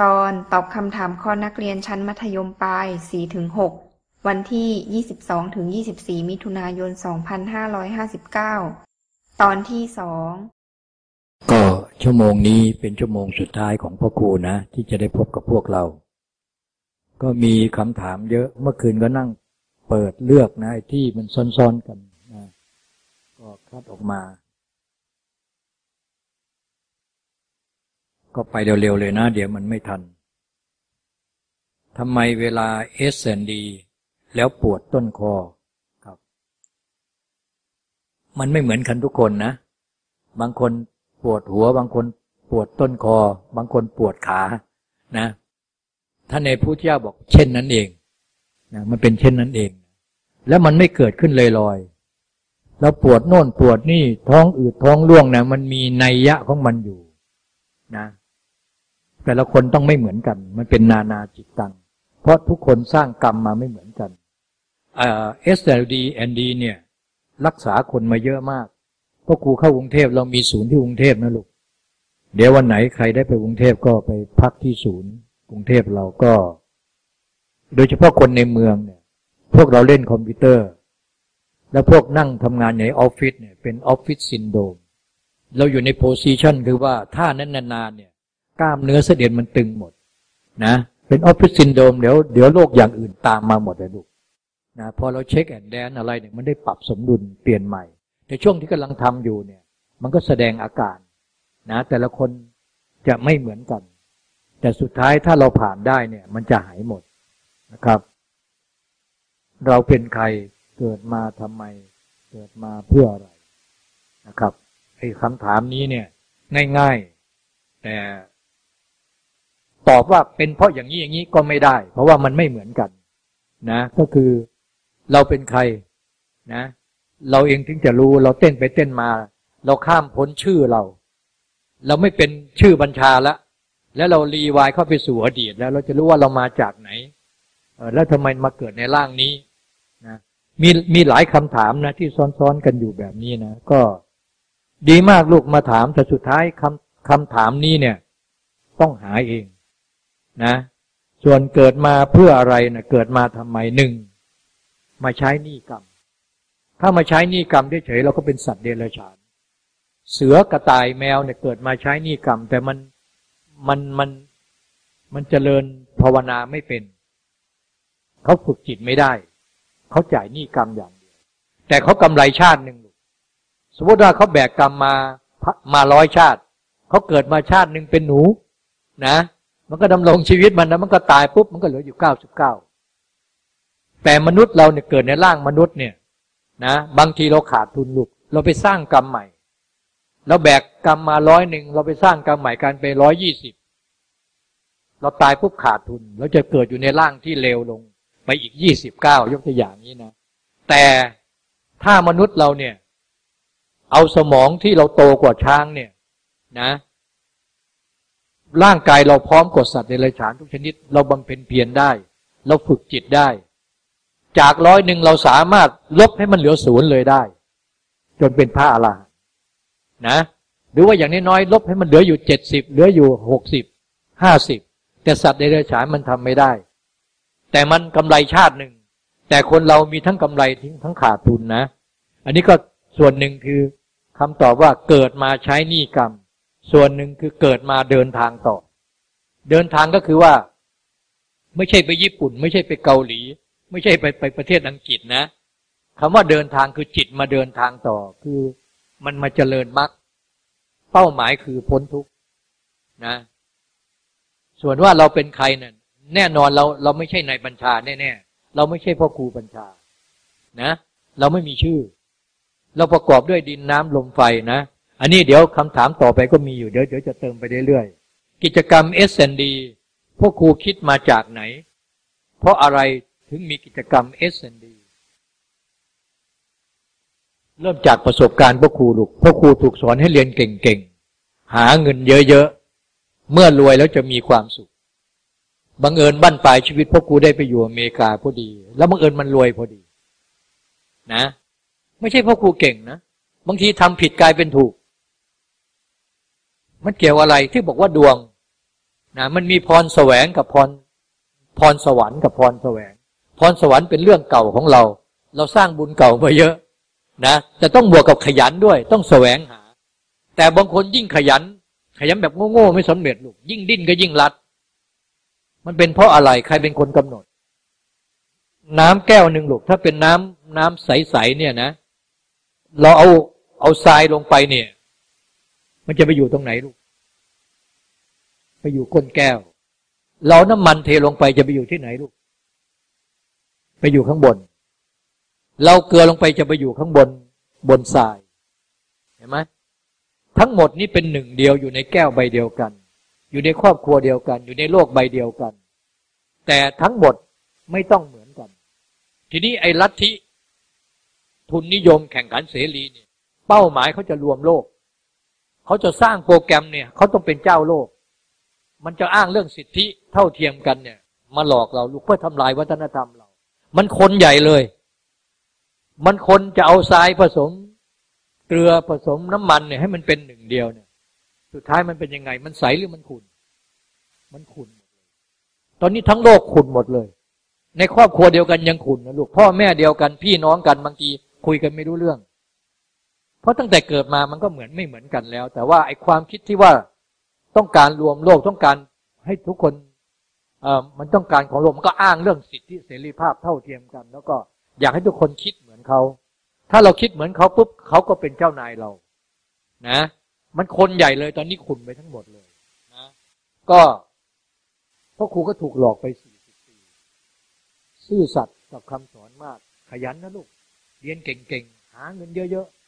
ตอนตอบคำถามข้อนักเรียนชั้นมัธยมปลาย4-6 วันที่ 22-24 มิถุนายน 2559 ตอนที่สองก็ชั่วโมงนี้เป็นชั่วโมงสุดท้ายของพ่อครูนะ ที่จะได้พบกับพวกเรา ก็มีคำถามเยอะเมื่อคืนก็นั่งเปิดเลือกนะที่มันซ้อนๆกันนะก็คัดออกมา ก็ไปเร็วๆเลยนะ เดี๋ยวมันไม่ทันทำไมเวลา S and D แล้วปวดต้นคอครับ มันไม่เหมือนกันทุกคนนะ บางคนปวดหัว บางคนปวดต้นคอ บางคนปวดขานะท่านในพุทธเจ้าบอกเช่นนั้นเองนะมันเป็นเช่นนั้นเอง แล้วมันไม่เกิดขึ้นเลอยๆแล้วปวดโน่นปวดนี่ท้องอืดท้องร่วงนะมันมีนัยยะของมันอยู่ นะ แต่ละคนต้องไม่เหมือนกัน มันเป็นนานาจิตตัง เพราะทุกคนสร้างกรรมมาไม่เหมือนกัน S and D เนี่ย รักษาคนมาเยอะมากเพราะครูเข้ากรุงเทพเรามีศูนย์ที่กรุงเทพนะลูกเดี๋ยววันไหนใครได้ไปกรุงเทพก็ไปพักที่ศูนย์กรุงเทพเราก็ โดยเฉพาะคนในเมืองเนี่ย พวกเราเล่นคอมพิวเตอร์ แล้วพวกนั่งทำงานในออฟฟิศเนี่ยเป็น office syndromeเราอยู่ใน position คือว่าท่านั้นนานๆเนี่ย กล้ามเนื้อเส้นเอ็นมันตึงหมด นะ เป็น office syndrome เดี๋ยวเดี๋ยวโรคอย่างอื่นตามมาหมดเลยลูกนะพอเรา shake and dance อะไรเนี่ยมันได้ปรับสมดุลเปลี่ยนใหม่แต่ช่วงที่กำลังทำอยู่เนี่ย มันก็แสดงอาการ นะ แต่ละคนจะไม่เหมือนกัน แต่สุดท้ายถ้าเราผ่านได้เนี่ย มันจะหายหมดนะครับ เราเป็นใครเกิดมาทำไม เกิดมาเพื่ออะไรนะครับไอ้คำถามนี้เนี่ย ง่าย ๆ แต่ ตอบว่าเป็นเพราะอย่างนี้อย่างนี้ก็ไม่ได้ เพราะว่ามันไม่เหมือนกัน นะ ก็คือเราเป็นใครนะ เราเองถึงจะรู้เราเต้นไปเต้นมา เราข้ามพ้นชื่อเรา เราไม่เป็นชื่อบัญชาละแล้วเรารีวายเข้าไปสู่อดีตแล้วเราจะรู้ว่าเรามาจากไหนแล้วทำไมมาเกิดในร่างนี้นะมีมีหลายคำถามนะที่ซ้อนๆกันอยู่แบบนี้นะก็ดีมากลูกมาถามแต่สุดท้ายคำคำถามนี้เนี่ย ต้องหาเอง นะ ส่วนเกิดมาเพื่ออะไรนะเกิดมาทำไมหนึ่งมาใช้หนี้กรรม ถ้ามาใช้หนี้กรรมเฉยๆเราก็เป็นสัตว์เดรัจฉาน เสือกระต่ายแมวเนี่ยเกิดมาใช้หนี้กรรม แต่มันมันมันมันเจริญภาวนาไม่เป็น เขาฝึกจิตไม่ได้ เขาจ่ายหนี้กรรมอย่างเดียว แต่เขากำไรชาติหนึ่งสมมติว่าเขาแบกกรรมมามาร้อยชาติ เขาเกิดมาชาติหนึ่งเป็นหนู นะ มันก็ดำรงชีวิตมันนะมันก็ตายปุ๊บมันก็เหลืออยู่เก้าสิบเก้าแต่มนุษย์เราเนี่ยเกิดในร่างมนุษย์เนี่ยนะบางทีเราขาดทุนลูกเราไปสร้างกรรมใหม่เราแบกกรรมมาร้อยหนึ่งเราไปสร้างกรรมใหม่กันไปร้อยยี่สิบเราตายปุ๊บขาดทุนเราจะเกิดอยู่ในร่างที่เลวลง ไปอีกยี่สิบเก้ายกตัวอย่างนี้นะ แต่ถ้ามนุษย์เราเนี่ย เอาสมองที่เราโตกว่าช้างเนี่ย นะ ร่างกายเราพร้อมกดสัตว์ในไรฉานทุกชนิด เราบำเพ็ญเพียรได้ เราฝึกจิตได้ จากร้อยหนึ่งเราสามารถลบให้มันเหลือศูนย์เลยได้ จนเป็นพระอรหันต์นะ หรือว่าอย่างน้อยๆลบให้มันเหลืออยู่เจ็ดสิบเหลืออยู่หกสิบห้าสิบแต่สัตว์ในไรฉานมันทำไม่ได้ แต่มันกำไรชาติหนึ่งแต่คนเรามีทั้งกำไรทิ้งทั้งขาดทุนนะ อันนี้ก็ส่วนหนึ่งคือคำตอบว่าเกิดมาใช้หนี้กรรม ส่วนหนึ่งคือเกิดมาเดินทางต่อ เดินทางก็คือว่า ไม่ใช่ไปญี่ปุ่น ไม่ใช่ไปเกาหลี ไม่ใช่ไปไปประเทศอังกฤษนะคำว่าเดินทางคือจิตมาเดินทางต่อ คือมันมาเจริญมรรคเป้าหมายคือพ้นทุกข์นะ ส่วนว่าเราเป็นใครเนี่ยแน่นอนเราเราไม่ใช่นายบัญชาแน่ๆเราไม่ใช่พ่อครูบัญชา นะ เราไม่มีชื่อ เราประกอบด้วยดินน้ำลมไฟนะ อันนี้เดี๋ยวคำถามต่อไปก็มีอยู่เดี๋ยวเดี๋ยวจะเติมไปเรื่อยๆ กิจกรรม S&D พวกครูคิดมาจากไหน เพราะอะไรถึงมีกิจกรรม S&D เริ่มจากประสบการณ์พวกครูลูกพวกครูถูกสอนให้เรียนเก่งๆ หาเงินเยอะๆ เมื่อรวยแล้วจะมีความสุข บังเอิญบั้นปลายชีวิตพวกครูได้ไปอยู่อเมริกาพอดี แล้วบังเอิญมันรวยพอดี นะ ไม่ใช่พ่อครูเก่งนะ บางทีทำผิดกลายเป็นถูก มันเกี่ยวอะไรที่บอกว่าดวงนะมันมีพรแสวงกับพรพรสวรรค์กับพรแสวง พรสวรรค์เป็นเรื่องเก่าของเรา เราสร้างบุญเก่ามาเยอะนะแต่ต้องบวกกับขยันด้วย ต้องแสวงหา แต่บางคนยิ่งขยัน ขยันแบบโง่ๆไม่สำเร็จลูกยิ่งดิ้นก็ยิ่งรัด มันเป็นเพราะอะไรใครเป็นคนกำหนด น้ำแก้วหนึ่งลูกถ้าเป็นน้ำน้ำใสๆเนี่ยนะ เราเอาเอาทรายลงไปเนี่ย มันจะไปอยู่ตรงไหนลูก ไปอยู่ก้นแก้ว เราน้ำมันเทลงไปจะไปอยู่ที่ไหนลูก ไปอยู่ข้างบน เราเกลือลงไปจะไปอยู่ข้างบน บนทราย เห็นไหมทั้งหมดนี้เป็นหนึ่งเดียวอยู่ในแก้วใบเดียวกัน อยู่ในครอบครัวเดียวกัน อยู่ในโลกใบเดียวกัน แต่ทั้งหมดไม่ต้องเหมือนกัน ทีนี้ไอ้ลัทธิทุนนิยมแข่งขันเสรีเนี่ย เป้าหมายเขาจะรวมโลก เขาจะสร้างโปรแกรมเนี่ยเขาต้องเป็นเจ้าโลก มันจะอ้างเรื่องสิทธิเท่าเทียมกันเนี่ย มาหลอกเราลูกเพื่อทำลายวัฒนธรรมเรา มันคนใหญ่เลย มันคนจะเอาทรายผสมเกลือผสมน้ำมันเนี่ยให้มันเป็นหนึ่งเดียวเนี่ย สุดท้ายมันเป็นยังไง มันใสหรือมันขุนมันขุนตอนนี้ทั้งโลกขุนหมดเลย ในครอบครัวเดียวกันยังขุนนะลูกพ่อแม่เดียวกันพี่น้องกันบางทีคุยกันไม่รู้เรื่อง เพราะตั้งแต่เกิดมามันก็เหมือนไม่เหมือนกันแล้ว แต่ว่าไอ้ความคิดที่ว่าต้องการรวมโลกต้องการให้ทุกคนเอ่อมันต้องการของโลกมันก็อ้างเรื่องสิทธิเสรีภาพเท่าเทียมกัน แล้วก็อยากให้ทุกคนคิดเหมือนเขา ถ้าเราคิดเหมือนเขาปุ๊บเขาก็เป็นเจ้านายเรา นะ มันคนใหญ่เลยตอนนี้ขุนไปทั้งหมดเลยนะก็พ่อครูก็ถูกหลอกไปสี่สิบปีซื่อสัตย์กับคำสอนมาก ขยันนะลูก เรียนเก่งๆ หาเงินเยอะๆ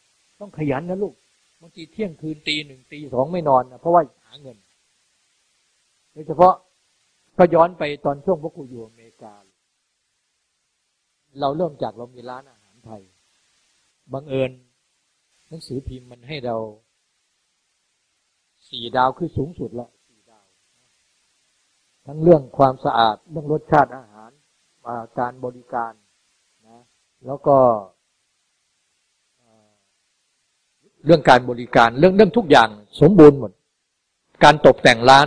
ต้องขยันนะลูกบางทีเที่ยงคืนตีหนึ่งตีสองไม่นอนนะเพราะว่าหาเงินโดยเฉพาะก็ย้อนไปตอนช่วงพวกกูอยู่อเมริกา เราเริ่มจากเรามีร้านอาหารไทยบังเอิญหนังสือพิมพ์มันให้เราสี่ดาวคือสูงสุดละสี่ดาว ทั้งเรื่องความสะอาดเรื่องรสชาติอาหาร การบริการนะ แล้วก็ เรื่องการบริการเรื่องเรื่องทุกอย่างสมบูรณ์หมด การตกแต่งร้าน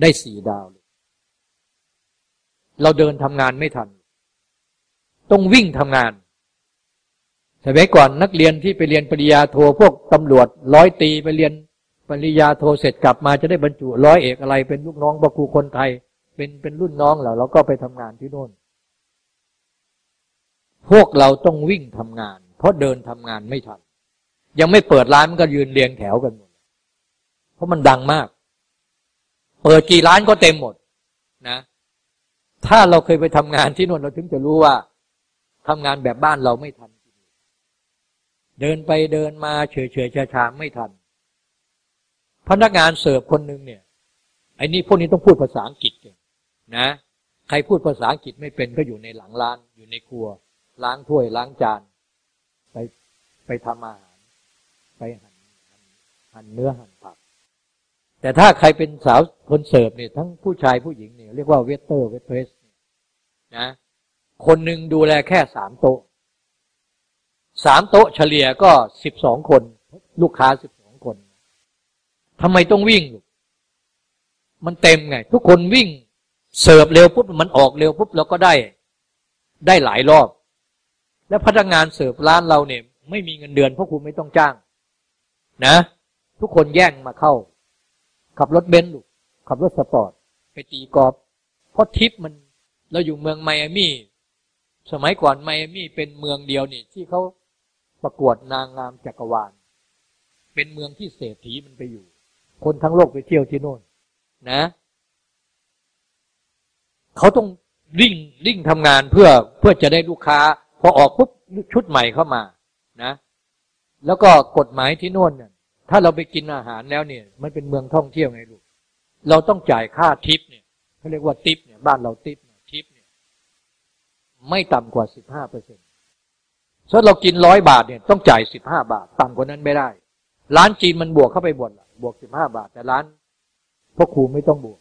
ได้สี่ดาวเราเดินทำงานไม่ทัน ต้องวิ่งทำงานสมัยก่อนนักเรียนที่ไปเรียนปริญญาโทพวกตำรวจร้อยตีไปเรียนปริญญาโทเสร็จกลับมาจะได้บรรจุร้อยเอกอะไร เป็นลูกน้องบครูคนไทย เป็นเป็นรุ่นน้องเราเราก็ไปทำงานที่โน่น พวกเราต้องวิ่งทำงาน เพราะเดินทำงานไม่ทัน ยังไม่เปิดร้านมันก็ยืนเรียงแถวกันหมดเพราะมันดังมาก เปิดกี่ร้านก็เต็มหมดนะ ถ้าเราเคยไปทำงานที่นู่นเราถึงจะรู้ว่าทำงานแบบบ้านเราไม่ทัน เดินไปเดินมาเฉยเฉยชาชาไม่ทัน พนักงานเสิร์ฟคนหนึ่งเนี่ยไอ้นี่พวกนี้ต้องพูดภาษาอังกฤษเก่งนะ ใครพูดภาษาอังกฤษไม่เป็นก็อยู่ในหลังร้าน อยู่ในครัว ล้างถ้วยล้างจาน ไปไปทำอาหาร ไปหั่นหันเนื้อหั่นผัก แต่ถ้าใครเป็นสาวคนเสิร์ฟเนี่ยทั้งผู้ชายผู้หญิงเนี่ยเรียกว่า waiter waitress นะคนหนึ่งดูแลแค่สามโต๊ะสามโต๊ะเฉลี่ยก็สิบสองคน ลูกค้าสิบสองคนทำไมต้องวิ่งมันเต็มไง ทุกคนวิ่งเสิร์ฟเร็วปุ๊บมันออกเร็วปุ๊บเราก็ได้ ได้หลายรอบ แล้วพนักงานเสิร์ฟร้านเราเนี่ย ไม่มีเงินเดือนเพราะคุณไม่ต้องจ้าง นะ ทุกคนแย่งมาเข้า ขับรถเบนซ์ลูกขับรถสปอร์ต ไปตีกอล์ฟเพราะทิปมันเราอยู่เมืองไมอามี่ สมัยก่อนไมอามี่เป็นเมืองเดียวนี่ ที่เขาประกวดนางงามจักรวาล เป็นเมืองที่เศรษฐีมันไปอยู่ คนทั้งโลกไปเที่ยวที่โน่น นะเขาต้องริ่งริ่งทำงานเพื่อเพื่อจะได้ลูกค้า พอออกปุ๊บชุดใหม่เข้ามา นะ แล้วก็กฎหมายที่โน่นเนี่ยถ้าเราไปกินอาหารแล้วเนี่ย มันเป็นเมืองท่องเที่ยวไงลูก เราต้องจ่ายค่าทิปเนี่ยเขาเรียกว่าทิปเนี่ยบ้านเราทิปเนี่ยทิปเนี่ย ไม่ต่ำกว่าสิบห้าเปอร์เซ็นต์ถ้าเรากินร้อยบาทเนี่ยต้องจ่ายสิบห้าบาทต่ำกว่านั้นไม่ได้ ร้านจีนมันบวกเข้าไปบวกบวกสิบห้าบาท แต่ร้านพ่อครูไม่ต้องบวก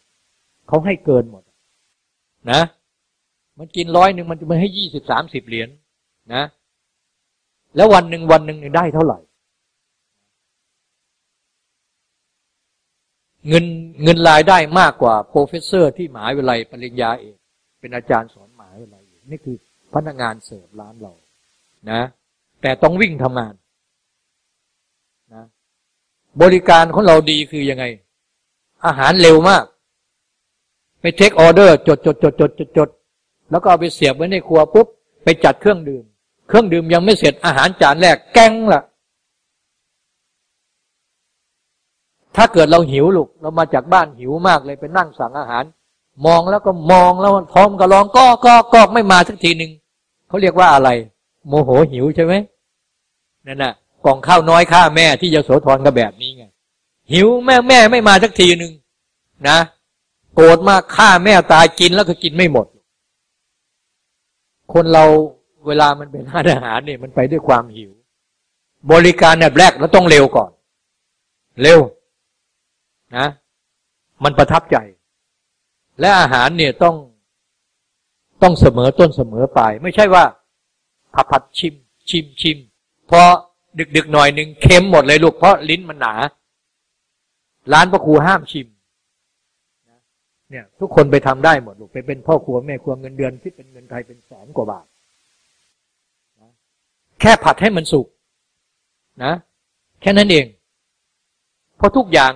เขาให้เกินหมด นะ มันกินร้อยหนึ่งมันจะมาให้ยี่สิบสามสิบเหรียญนะ แล้ววันหนึ่งวันหนึ่งได้เท่าไหร่ เงินเงินรายได้มากกว่า professor ที่มหาวิทยาลัยปริญญาเอกเป็นอาจารย์สอนมหาวิทยาลัยนี่คือพนักงานเสิร์ฟร้านเรา นะ แต่ต้องวิ่งทำงานนะบริการของเราดีคือยังไง อาหารเร็วมาก ไปเทคออเดอร์จดจดจดจดจดจดแล้วก็เอาไปเสียบไว้ในครัวปุ๊บ ไปจัดเครื่องดื่ม เครื่องดื่มยังไม่เสร็จอาหารจานแรกแกงละถ้าเกิดเราหิวลูกเรามาจากบ้านหิวมากเลยไปนั่งสั่งอาหาร มองแล้วก็มองแล้วพร้อมก็ร้องก็ก็ก็ไม่มาสักทีหนึ่งเขาเรียกว่าอะไร โมโหหิวใช่ไหมนั่นน่ะกล่องข้าวน้อยข้าแม่ที่ยโสธรก็แบบนี้ไงหิวแม่แม่ไม่มาสักทีหนึ่งนะ โกรธมากฆ่าแม่ตายกินแล้วก็กินไม่หมด คนเรา เวลามันเป็นอาหารเนี่ยมันไปด้วยความหิว บริการแบบแรกเราต้องเร็วก่อน เร็วนะ มันประทับใจ และอาหารเนี่ยต้องต้องเสมอต้นเสมอปลายไม่ใช่ว่าผัดผัดชิม ชิมชิมพอดึกดึกหน่อยหนึ่งเค็มหมดเลยลูกเพราะลิ้นมันหนา ร้านพ่อครูห้ามชิมเนี่ย ทุกคนไปทำได้หมดลูกไปเป็นพ่อครัวแม่ครัวเงินเดือนที่เป็นเงินไทยเป็นแสนกว่าบาท แค่ผัดให้มันสุกนะ แค่นั้นเอง เพราะทุกอย่าง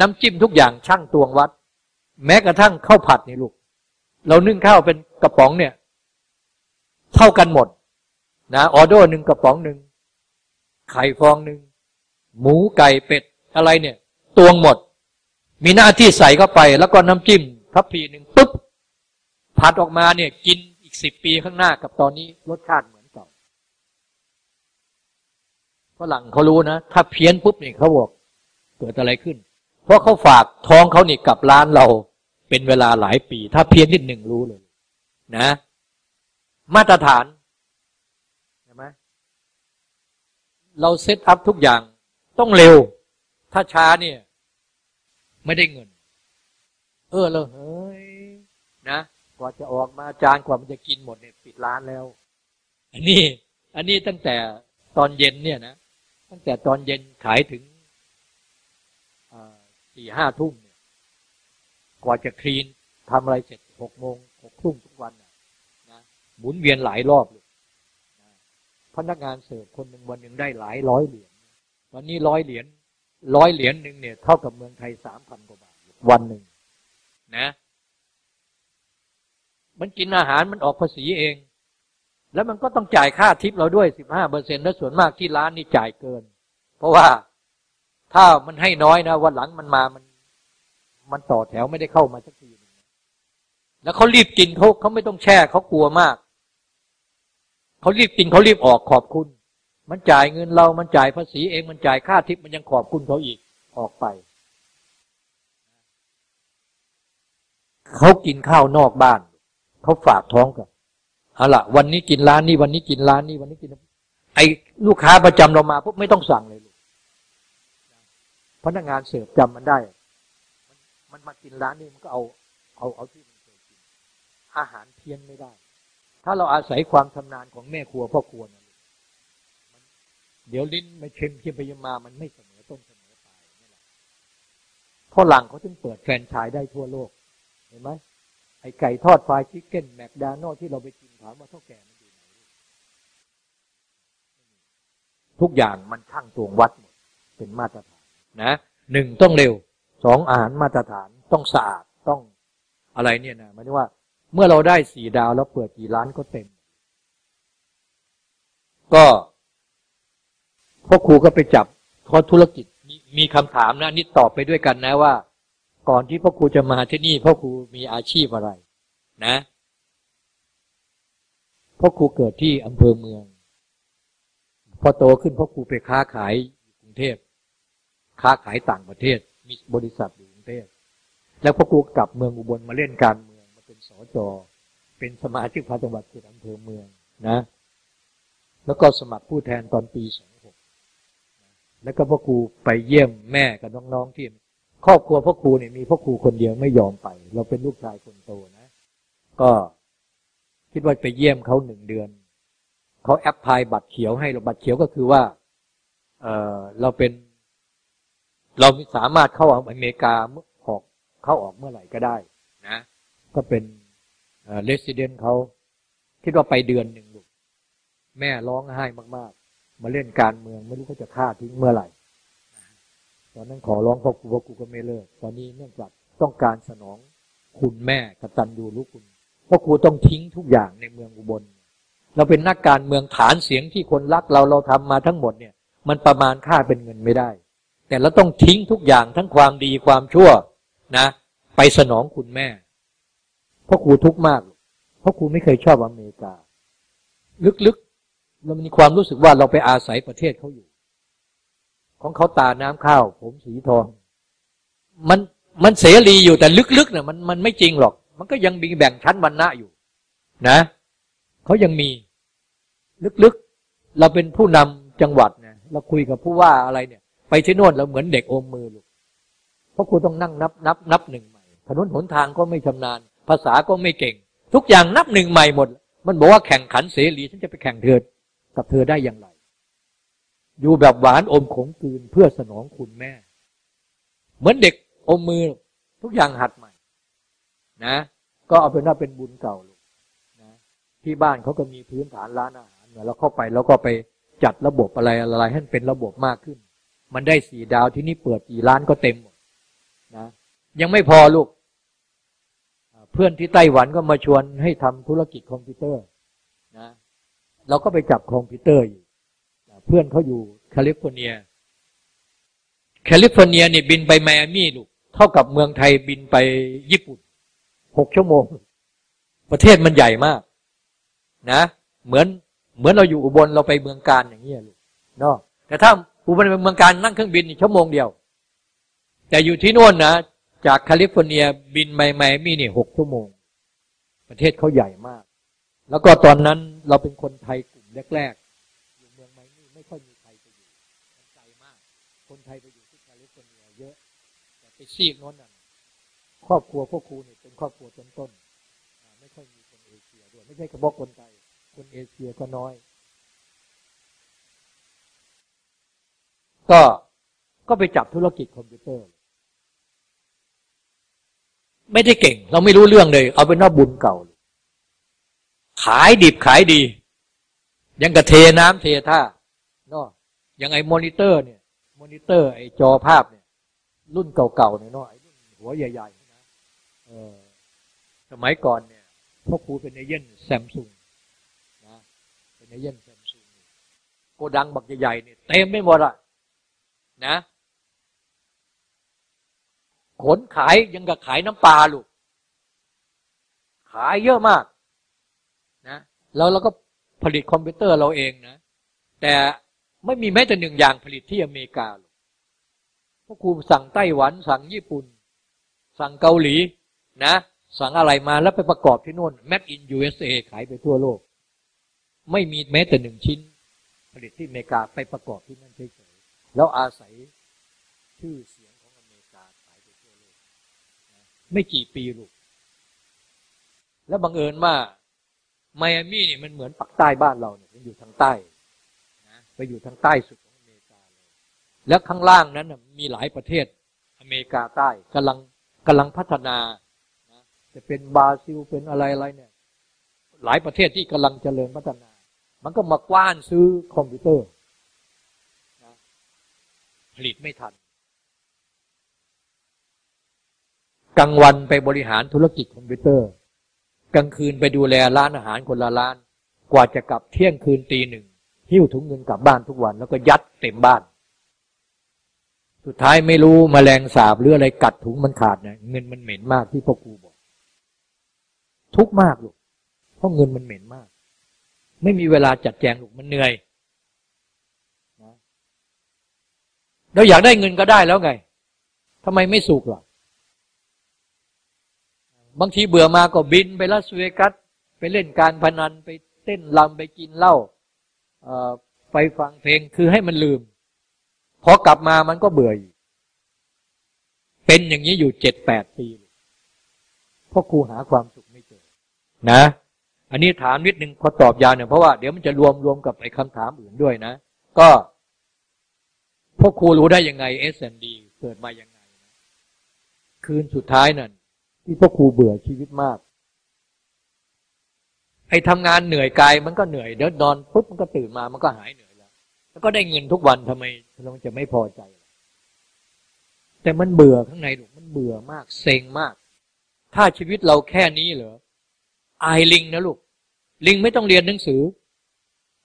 น้ำจิ้มทุกอย่างช่างตวงวัด แม้กระทั่งข้าวผัดนี่ลูก เรานึ่งข้าวเป็นกระป๋องเนี่ย เท่ากันหมด นะออเดอร์หนึ่งกระป๋องหนึ่งไข่ฟองหนึ่งหมูไก่เป็ดอะไรเนี่ย ตวงหมด มีหน้าที่ใส่เข้าไป แล้วก็น้ำจิ้มทัพพีหนึ่งปุ๊บผัดออกมาเนี่ย กินอีกสิบปีข้างหน้ากับตอนนี้รสชาติเหมือนเก่า ฝรั่งเขารู้นะ ถ้าเพี้ยนปุ๊บเนี่ยเขาบอกเกิดอะไรขึ้น เพราะเขาฝากท้องเขานี่กับร้านเราเป็นเวลาหลายปี ถ้าเพี้ยนนิดหนึ่งรู้เลย นะ มาตรฐานใช่ไหมเราเซตอัพทุกอย่างต้องเร็ว ถ้าช้าเนี่ย ไม่ได้เงิน เออเราเฮ้ยนะกว่าจะออกมาจานกว่ามันจะกินหมดเนี่ยปิดร้านแล้ว อันนี้ อันนี้ตั้งแต่ตอนเย็นเนี่ยนะ ตั้งแต่ตอนเย็นขายถึงสี่ห้าทุ่มเนี่ยกว่าจะคลีนทำอะไรเสร็จหกโมงหกทุ่มทุกวันนะหมุนเวียนหลายรอบเลยพนักงานเสิร์ฟคนหนึ่งวันหนึ่งได้หลายร้อยเหรียญวันนี้ร้อยเหรียญร้อยเหรียญหนึ่งเนี่ยเท่ากับเมืองไทยสามพันกว่าบาทวันหนึ่งนะ มันกินอาหารมันออกภาษีเอง แล้วมันก็ต้องจ่ายค่าทิปเราด้วยสิบห้าเปอร์เซ็นต์และส่วนมากที่ร้านนี่จ่ายเกิน เพราะว่าถ้ามันให้น้อยนะวันหลังมันมามัน มันต่อแถวไม่ได้เข้ามาสักทีแล้วเขารีบกินเขาเขาไม่ต้องแช่เขากลัวมากเขารีบกินเขารีบออกขอบคุณ มันจ่ายเงินเรามันจ่ายภาษีเองมันจ่ายค่าทิปมันยังขอบคุณเขาอีกออกไปเขากินข้าวนอกบ้านเขาฝากท้องกัน เอาละวันนี้กินร้านนี้วันนี้กินร้านนี้วันนี้กิน ไอ้ลูกค้าประจำเรามาพวกไม่ต้องสั่งเลยลูกพนักงานเสิร์ฟจำมันได้มันมันมากินร้านนี้มันก็เอา เอาเอาที่มันเคยกินอาหารเพี้ยนไม่ได้ ถ้าเราอาศัยความชำนาญของแม่ครัวพ่อครัวนะเดี๋ยวลิ้นไม่เค็มเคียไปยมามันไม่เสมอต้นเสมอปลายนี่แหละพ่อหลังเขาถึงเปิดแฟรนไชส์ได้ทั่วโลก เห็นไหมไอไก่ทอดฟรายชิคเก้นแมคดาโน่ที่เราไปกิน ถามว่าเท่าแก่มันอยู่ไหนทุกอย่างมันช่างตวงวัดหมดเป็นมาตรฐานนะหนึ่งต้องเร็วสองอาหารมาตรฐานต้องสะอาดต้องอะไรเนี่ยนะหมายถึงว่า เมื่อเราได้สี่ดาวแล้วเปิดกี่ร้านก็เต็ม ก็พ่อครูก็ไปจับทอธุรกิจมีคำถามนะนี่ตอบไปด้วยกันนะว่า ก่อนที่พ่อครูจะมาที่นี่พ่อครูมีอาชีพอะไร นะ พ่อครูเกิดที่อำเภอเมือง พอโตขึ้นพ่อครูไปค้าขายกรุงเทพ ค้าขายต่างประเทศ มีบริษัทอยู่กรุงเทพ แล้วพ่อกูกลับเมืองอุบลมาเล่นการเมืองมาเป็นสจเป็นสมาชิกพรรคจังหวัดเขตอำเภอเมืองนะ แล้วก็สมัครผู้แทนตอนปีสองหกแล้วก็พ่อครูไปเยี่ยมแม่กับน้องๆที่ครอบครัวพ่อครูเนี่ยมีพ่อครูคนเดียวไม่ยอมไป เราเป็นลูกชายคนโตนะ ก็ คิดว่าไปเยี่ยมเขาหนึ่งเดือนเขาแอปพลายบัตรเขียวให้เราบัตรเขียวก็คือว่าเออเราเป็น เราสามารถเข้าอเมริกาเมื่อออกเข้าออกเมื่อไหร่ก็ได้นะก็เป็นเลสซิเดนเขาคิดว่าไปเดือนหนึ่งลูกแม่ร้องไห้มาก ๆ มาเล่นการเมืองไม่รู้เขาจะฆ่าทิ้งเมื่อไหร่ตอนนั้นขอร้องพ่อกูว่ากูก็ไม่เลิก ตอนนี้เนื่องจากต้องการสนองคุณแม่กตัญญูรู้คุณ พ่อครูต้องทิ้งทุกอย่างในเมืองอุบล เราเป็นนักการเมืองฐานเสียงที่คนรักเราเราทำมาทั้งหมดเนี่ย มันประมาณค่าเป็นเงินไม่ได้ แต่เราต้องทิ้งทุกอย่างทั้งความดีความชั่วนะ ไปสนองคุณแม่พ่อครูทุกข์มาก เพราะครูไม่เคยชอบอเมริกา ลึกๆเรามีความรู้สึกว่าเราไปอาศัยประเทศเขาอยู่ ของเขาตาน้ำข้าว ผมสีทอง มันมันเสรีอยู่แต่ลึกๆเนี่ยมันมันไม่จริงหรอก มันก็ยังมีแบ่งชั้นวรรณะอยู่ นะเขายังมีลึกๆ เราเป็นผู้นำจังหวัดเนี่ยเราคุยกับผู้ว่าอะไรเนี่ย ไปที่โน่นเราเหมือนเด็กอมมือลูกเพราะครูต้องนั่งนับนับนับหนึ่งใหม่ถนนหนทางก็ไม่ชำนาญ ภาษาก็ไม่เก่ง ทุกอย่างนับหนึ่งใหม่หมด มันบอกว่าแข่งขันเสรีฉันจะไปแข่งเธอกับเธอได้อย่างไร อยู่แบบหวานอมขมกืนเพื่อสนองคุณแม่ เหมือนเด็กอมมือ ทุกอย่างหัดใหม่ นะ ก็เอาเป็นว่าเป็นบุญเก่าลูกนะที่บ้านเขาก็มีพื้นฐานร้านอาหารเราเข้าไปแล้วก็ไปจัดระบบอะไรอะไรให้เป็นระบบมากขึ้น มันได้สี่ดาวที่นี่เปิดกี่ร้านก็เต็มหมดนะยังไม่พอลูก เพื่อนที่ไต้หวันก็มาชวนให้ทำธุรกิจคอมพิวเตอร์นะเราก็ไปจับคอมพิวเตอร์อยู่เพื่อนเขาอยู่แคลิฟอร์เนีย แคลิฟอร์เนียนี่บินไปไมอามี่ลูก เท่ากับเมืองไทยบินไปญี่ปุ่น หกชั่วโมง ประเทศมันใหญ่มาก นะ เหมือนเหมือนเราอยู่อุบลเราไปเมืองกาญจน์อย่างนี้ลูกเนาะแต่ถ้าอุบลไปเมืองกาญจน์นั่งเครื่องบินชั่วโมงเดียว แต่อยู่ที่โน่นนะจากแคลิฟอร์เนียบินไปไมอามี่นี่หกชั่วโมง ประเทศเขาใหญ่มาก แล้วก็ตอนนั้นเราเป็นคนไทยกลุ่มแรกๆอยู่เมืองไมอามี่ไม่ค่อยมีใครไปอยู่มันไกลมาก คนไทยไปอยู่ที่แคลิฟอร์เนียเยอะ แต่ไปซีกโน้นน่ะครอบครัวพ่อครูเนี่ย ครอบครัวต้นๆไม่ค่อยมีคนเอเชียด้วย ไม่ใช่เฉพาะคนไทยคนเอเชียก็น้อย ก็ก็ไปจับธุรกิจคอมพิวเตอร์ ไม่ได้เก่ง เราไม่รู้เรื่องเลย เอาเป็นว่าบุญเก่า ขายดิบขายดี ยังกะเทน้ำเทท่าเนาะยังไอ้มอนิเตอร์เนี่ย มอนิเตอร์ไอ้จอภาพเนี่ย รุ่นเก่าๆหน่อยเนาะรุ่นหัวใหญ่ๆนะเออ สมัยก่อนเนี่ยพ่อครูเป็นเอเย่นแซมซุงนะเป็นเอเย่นแซมซุงโกดังบักใหญ่ๆเนี่ยเต็มไปหมดอะนะ ขนขายยังกับขายน้ำปลาลูก ขายเยอะมากนะแล้วเราก็ผลิตคอมพิวเตอร์เราเองนะ แต่ไม่มีแม้แต่หนึ่งอย่างผลิตที่อเมริกาลูกพวกครูสั่งไต้หวัน สั่งญี่ปุ่น สั่งเกาหลีนะ สั่งอะไรมาแล้วไปประกอบที่โน่น Made in USA ขายไปทั่วโลก ไม่มีแม้แต่หนึ่งชิ้น ผลิตที่อเมริกาไปประกอบที่นั่นเฉยๆแล้วอาศัยชื่อเสียงของอเมริกาขายไปทั่วโลกไม่กี่ปีลูกแล้วบังเอิญว่าไมอามี่เนี่ยมันเหมือนปักใต้บ้านเราเนี่ยมันอยู่ทางใต้นะไปอยู่ทางใต้สุดของอเมริกาเลยแล้วข้างล่างนั้นมีหลายประเทศอเมริกาใต้กำลังกำลังพัฒนา จะเป็นบราซิลเป็นอะไรอะไรเนี่ย หลายประเทศที่กำลังเจริญพัฒนา มันก็มากว้านซื้อคอมพิวเตอร์ผลิตไม่ทันกลางวันไปบริหารธุรกิจคอมพิวเตอร์ กลางคืนไปดูแลร้านอาหารคนละร้าน กว่าจะกลับเที่ยงคืนตีหนึ่งหิ้วถุงเงินกลับบ้านทุกวันแล้วก็ยัดเต็มบ้าน สุดท้ายไม่รู้มแมลงสาบหรืออะไรกัดถุงมันขาดเนี่ยเงินมันเหม็นมากที่พ่อครูบอก ทุกมากลูกเพราะเงินมันเหม็นมาก ไม่มีเวลาจัดแจงลูกมันเหนื่อยนะเราอยากได้เงินก็ได้แล้วไงทำไมไม่สุกล่ะบางทีเบื่อมาก็บินไปลาสเวกัสไปเล่นการพนันไปเต้นลำไปกินเหล้าไปฟังเพลงคือให้มันลืมพอกลับมามันก็เบื่ออีกเป็นอย่างนี้อยู่เจ็ดแปดปีเพราะครูหาความสุข นะ อันนี้ถามนิดนึงพอตอบยาวเนี่ยเพราะว่าเดี๋ยวมันจะรวมรวมกับไอ้คำถามอื่นด้วยนะ ก็พวกครูรู้ได้ยังไง S&D เกิดมายังไงนะคืนสุดท้ายนั่นที่พ่อครูเบื่อชีวิตมาก ไอ้ทำงานเหนื่อยกายมันก็เหนื่อยเดี๋ยวนอนปุ๊บมันก็ตื่นมามันก็หายเหนื่อยแล้ว แล้วก็ได้เงินทุกวันทำไมเราจะไม่พอใจ แต่มันเบื่อข้างในหนูมันเบื่อมากเซ็งมาก ถ้าชีวิตเราแค่นี้เหรอ อายลิงนะลูก ลิงไม่ต้องเรียนหนังสือ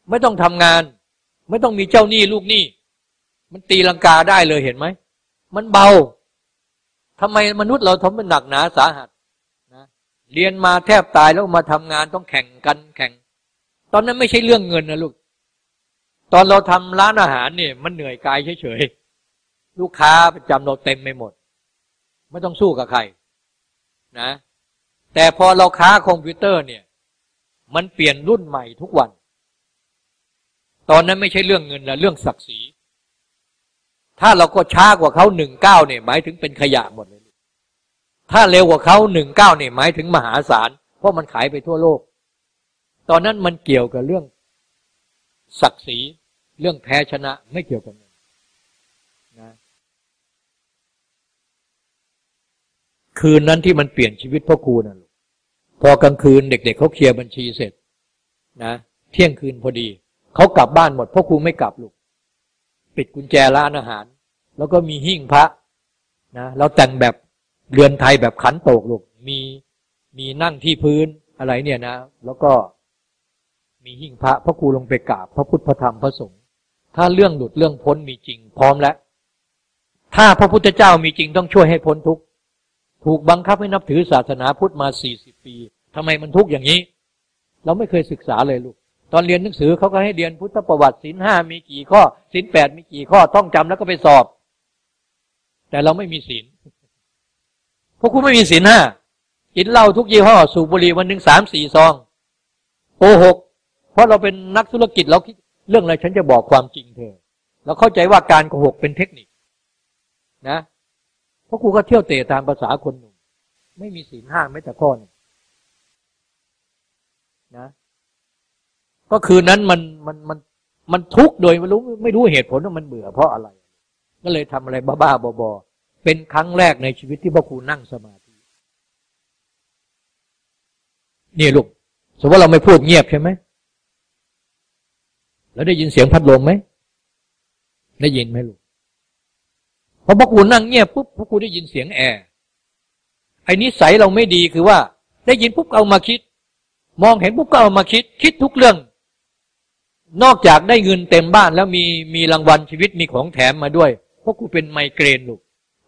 ไม่ต้องทำงาน ไม่ต้องมีเจ้าหนี้ลูกหนี้ มันตีลังกาได้เลยเห็นไหม มันเบาทำไมมนุษย์เราทำเป็นหนักหนาสาหัสนะเรียนมาแทบตายแล้วมาทำงานต้องแข่งกันแข่ง ตอนนั้นไม่ใช่เรื่องเงินนะลูก ตอนเราทำร้านอาหารเนี่ยมันเหนื่อยกายเฉยๆลูกค้าประจำเราเต็มไปหมด ไม่ต้องสู้กับใคร นะ แต่พอเราค้าคอมพิวเตอร์เนี่ย มันเปลี่ยนรุ่นใหม่ทุกวัน ตอนนั้นไม่ใช่เรื่องเงินละเรื่องศักดิ์ศรี ถ้าเราก็ช้ากว่าเขาหนึ่งเก้าเนี่ย หมายถึงเป็นขยะหมดเลย ถ้าเร็วกว่าเขาหนึ่งเก้าเนี่ยหมายถึงมหาศาล เพราะมันขายไปทั่วโลก ตอนนั้นมันเกี่ยวกับเรื่องศักดิ์ศรีเรื่องแพ้ชนะไม่เกี่ยวกันน คืนนั้นที่มันเปลี่ยนชีวิตพ่อครูนะลูกพอกลางคืนเด็กๆเเขาเคลียร์บัญชีเสร็จ นะเที่ยงคืนพอดีเขากลับบ้านหมดพ่อครูไม่กลับลูกปิดกุญแจร้านอาหาร แล้วก็มีหิ้งพระนะเราแต่งแบบเรือนไทยแบบขันโตกลูกมีมีนั่งที่พื้นอะไรเนี่ยนะ แล้วก็มีหิ้งพระพระครูลงไปกราบ พระพุทธพระธรรมพระสงฆ์ถ้าเรื่องหลุดเรื่องพ้นมีจริงพร้อมแล้ว ถ้าพระพุทธเจ้ามีจริงต้องช่วยให้พ้นทุกข์ ถูกบังคับให้นับถือศาสนาพุทธมาสี่สิบปีทำไมมันทุกข์อย่างนี้ เราไม่เคยศึกษาเลยลูก ตอนเรียนหนังสือเขาก็ให้เรียนพุทธประวัติศินห้ามีกี่ข้อศินแปดมีกี่ข้อต้องจำแล้วก็ไปสอบ แต่เราไม่มีศีลพวกคุณไม่มีศีลห้ากินเหล้าทุกยี่ห้อสูบบุหรี่วันหนึ่งสามสี่ซองโกหก เพราะเราเป็นนักธุรกิจเราคิดเรื่องอะไรฉันจะบอกความจริงเธอเราเข้าใจว่าการโกหกเป็นเทคนิคนะ เพราะครูก็เที่ยวเตะตามภาษาคนหนุ่ม ไม่มีศีลห้าไม่แต่ข้อนึงนะ ก็คือนั้นมันมันมันมันทุกข์โดยไม่รู้ไม่รู้เหตุผลว่ามันเบื่อเพราะอะไร ก็เลยทำอะไรบ้าๆบอๆเป็นครั้งแรกในชีวิตที่พ่อครูนั่งสมาธินี่ลูกสมมติว่าเราไม่พูดเงียบใช่ไหมแล้วได้ยินเสียงพัดลมไหมได้ยินไหมลูก พอพ่อครูนั่งเงียบปุ๊บพ่อครูได้ยินเสียงแอร์ไอ้นิสัยเราไม่ดีคือว่า ได้ยินปุ๊บเอามาคิด มองเห็นปุ๊บก็เอามาคิด คิดทุกเรื่อง นอกจากได้เงินเต็มบ้านแล้วมีมีรางวัลชีวิตมีของแถมมาด้วยเพราะกูเป็นไมเกรนลูก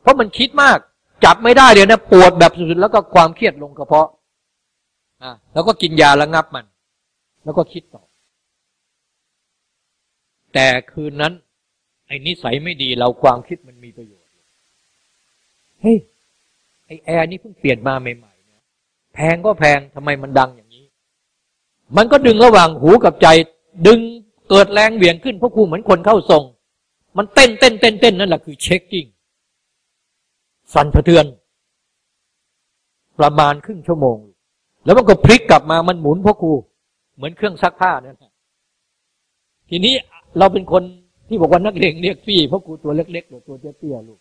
เพราะมันคิดมาก จับไม่ได้เดี๋ยวนะปวดแบบสุดๆแล้วก็ความเครียดลงกระเพาะอะแล้วก็กินยาระงับมัน แล้วก็คิดต่อ แต่คืนนั้น ไอ้นิสัยไม่ดีเราความคิดมันมีประโยชน์ เฮ้ย ไอแอร์นี่เพิ่งเปลี่ยนมาใหม่ๆเนี่ยแพงก็แพงทำไมมันดังอย่างนี้ มันก็ดึงระหว่างหูกับใจ ดึงเกิดแรงเหวี่ยงขึ้นเพราะครูเหมือนคนเข้าทรง มันเต้นเต้นเต้นเต้นนั่นแหละคือเช็คกิ้ง สั่นสะเทือน ประมาณครึ่งชั่วโมง แล้วมันก็พลิกกลับมามันหมุนพ่อครูเหมือนเครื่องซักผ้านั่นทีนี้เราเป็นคน ที่บอกว่านักเลงเรียกพี่เพ่อครูตัวเล็กๆหรือตัวเตี้ยๆลูก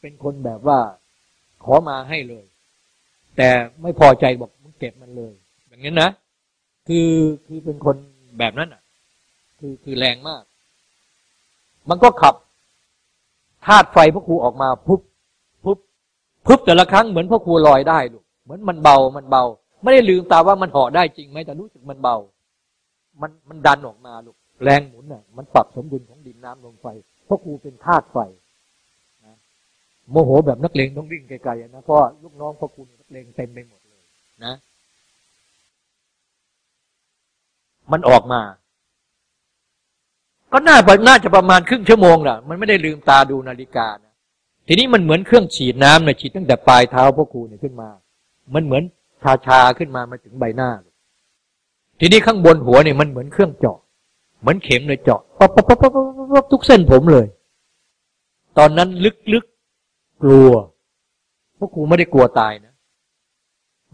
เป็นคนแบบว่าขอมาให้เลย แต่ไม่พอใจบอกมึงเก็บมันเลยอย่างนี้นะคือคือเป็นคนแบบนั้นอะ คือคือแรงมาก มันก็ขับธาตุไฟพระครูออกมาปุ๊บปุ๊บปุ๊บแต่ละครั้งเหมือนพระครูลอยได้ลูกเหมือนมันเบามันเบา ไม่ได้ลืมตาว่ามันห่อได้จริงไหมแต่รู้สึกมันเบา มันมันดันออกมาลูก แรงหมุนอะมันปรับสมดุลของดินน้ำลมไฟเพราะครูเป็นธาตุไฟนะโมโหแบบนักเลงต้องวิ่งไกลๆนะเพราะลูกน้องพระครูนักเลงเต็มไปหมดเลยนะ มันออกมา ก็น่าน่าจะประมาณครึ่งชั่วโมงแหละมันไม่ได้ลืมตาดูนาฬิกานะทีนี้มันเหมือนเครื่องฉีดน้ำเนะฉีดตั้งแต่ปลายเท้าพ่อครูเนี่ยขึ้นมา มันเหมือนชาชาขึ้นมามาถึงใบหน้า ทีนี้ข้างบนหัวเนี่ยมันเหมือนเครื่องเจาะ เหมือนเข็มเลยเจาะปั๊บปั๊บปั๊บปั๊บทุกเส้นผมเลย ตอนนั้นลึกๆกกลัวพ่อครูไม่ได้กลัวตายนะ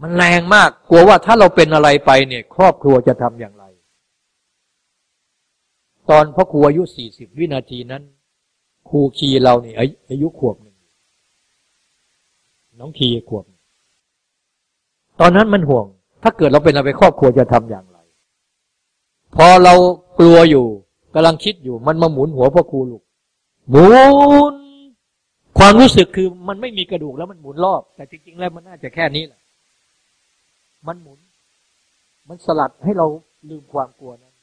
มันแรงมากกลัวว่าถ้าเราเป็นอะไรไปเนี่ย ครอบครัวจะทำอย่างไร ตอนพ่อครูอายุสี่สิบวินาทีนั้นครูคีเราเนี่ยอายุขวบหนึ่งน้องทีขวบ ตอนนั้นมันห่วง ถ้าเกิดเราเป็นอะไรไปครอบครัวจะทำอย่างไร พอเรา กลัวอยู่กำลังคิดอยู่ มันมาหมุนหัวพ่อครูลูกหมุน ความรู้สึกคือมันไม่มีกระดูกแล้วมันหมุนรอบ แต่จริงๆแล้วมันน่าจะแค่นี้แหละมันหมุน มันสลัดให้เราลืมความกลัวนั้น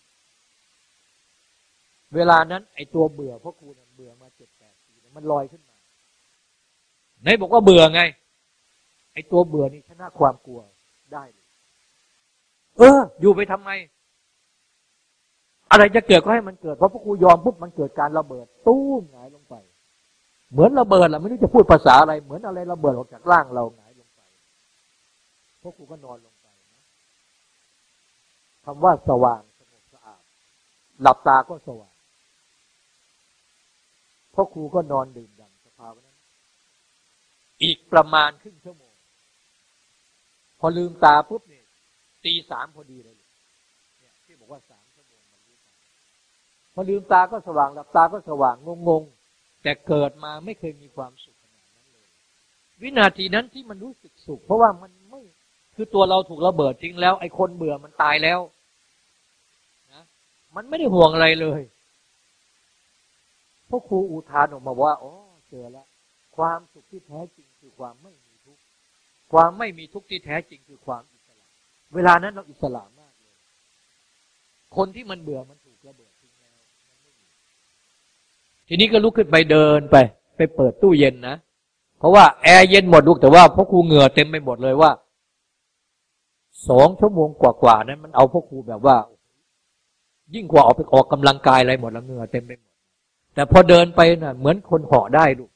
เวลานั้น ไอ้ตัวเบื่อพ่อครูเบื่อมาเจ็ดแปดปีมันลอยขึ้นมาไหนบอกว่าเบื่อไง ไอ้ตัวเบื่อนี่ชนะความกลัวได้เลยเออ อยู่ไปทำไม อะไรจะเกิดก็ให้มันเกิดเพราะพวกครูยอมปุ๊บมันเกิดการระเบิด ตู้มหงายลงไป เหมือนระเบิดแหละไม่รู้จะพูดภาษาอะไร เหมือนอะไรระเบิดออกจากร่างเราหงายลงไปพวกครูก็นอนลงไปนะคำว่าสว่างสงบสะอาด หลับตาก็สว่างพ่อครูก็นอนดื่มด่ำสภาวะนั้นอีกประมาณครึ่งชั่วโมง พอลืมตาปุ๊บเนี่ยตีสามพอดีเลยเนี่ยที่บอกว่าสามชั่วโมงมันรู้สึกพ อลืมตาก็สว่างหลับตาก็สว่างงงๆแต่เกิดมาไม่เคยมีความสุขขนาดนั้นเลยวินาทีนั้นที่มันรู้สึกสุข เพราะว่ามันไม่คือตัวเราถูกระเบิดทิ้งแล้ว ไอ้คนเบื่อมันตายแล้วนะมันไม่ได้ห่วงอะไรเลยพวกครูอุทานออกมาว่าอ๋อเจอแล้วความสุขที่แท้จริงคือความไม่มีทุกข์ความไม่มีทุกข์ที่แท้จริงคือความอิสระ เวลานั้นเราอิสระมากเลย คนที่มันเบื่อมันถูกระเบิดทิ้งแล้ว ทีนี้ก็ลุกขึ้นไปเดินไป ไปเปิดตู้เย็นนะ เพราะว่าแอร์เย็นหมดลูกแต่ว่าพ่อครูเหงื่อเต็มไปหมดเลยว่าสองชั่วโมงกว่าๆนั้นมันเอาพ่อครูแบบว่า ยิ่งกว่าออกไปออกกำลังกายอะไรหมดแล้วเหงื่อเต็มไปหมด แต่พอเดินไปน่ะ เหมือนคนหาะได้ลูก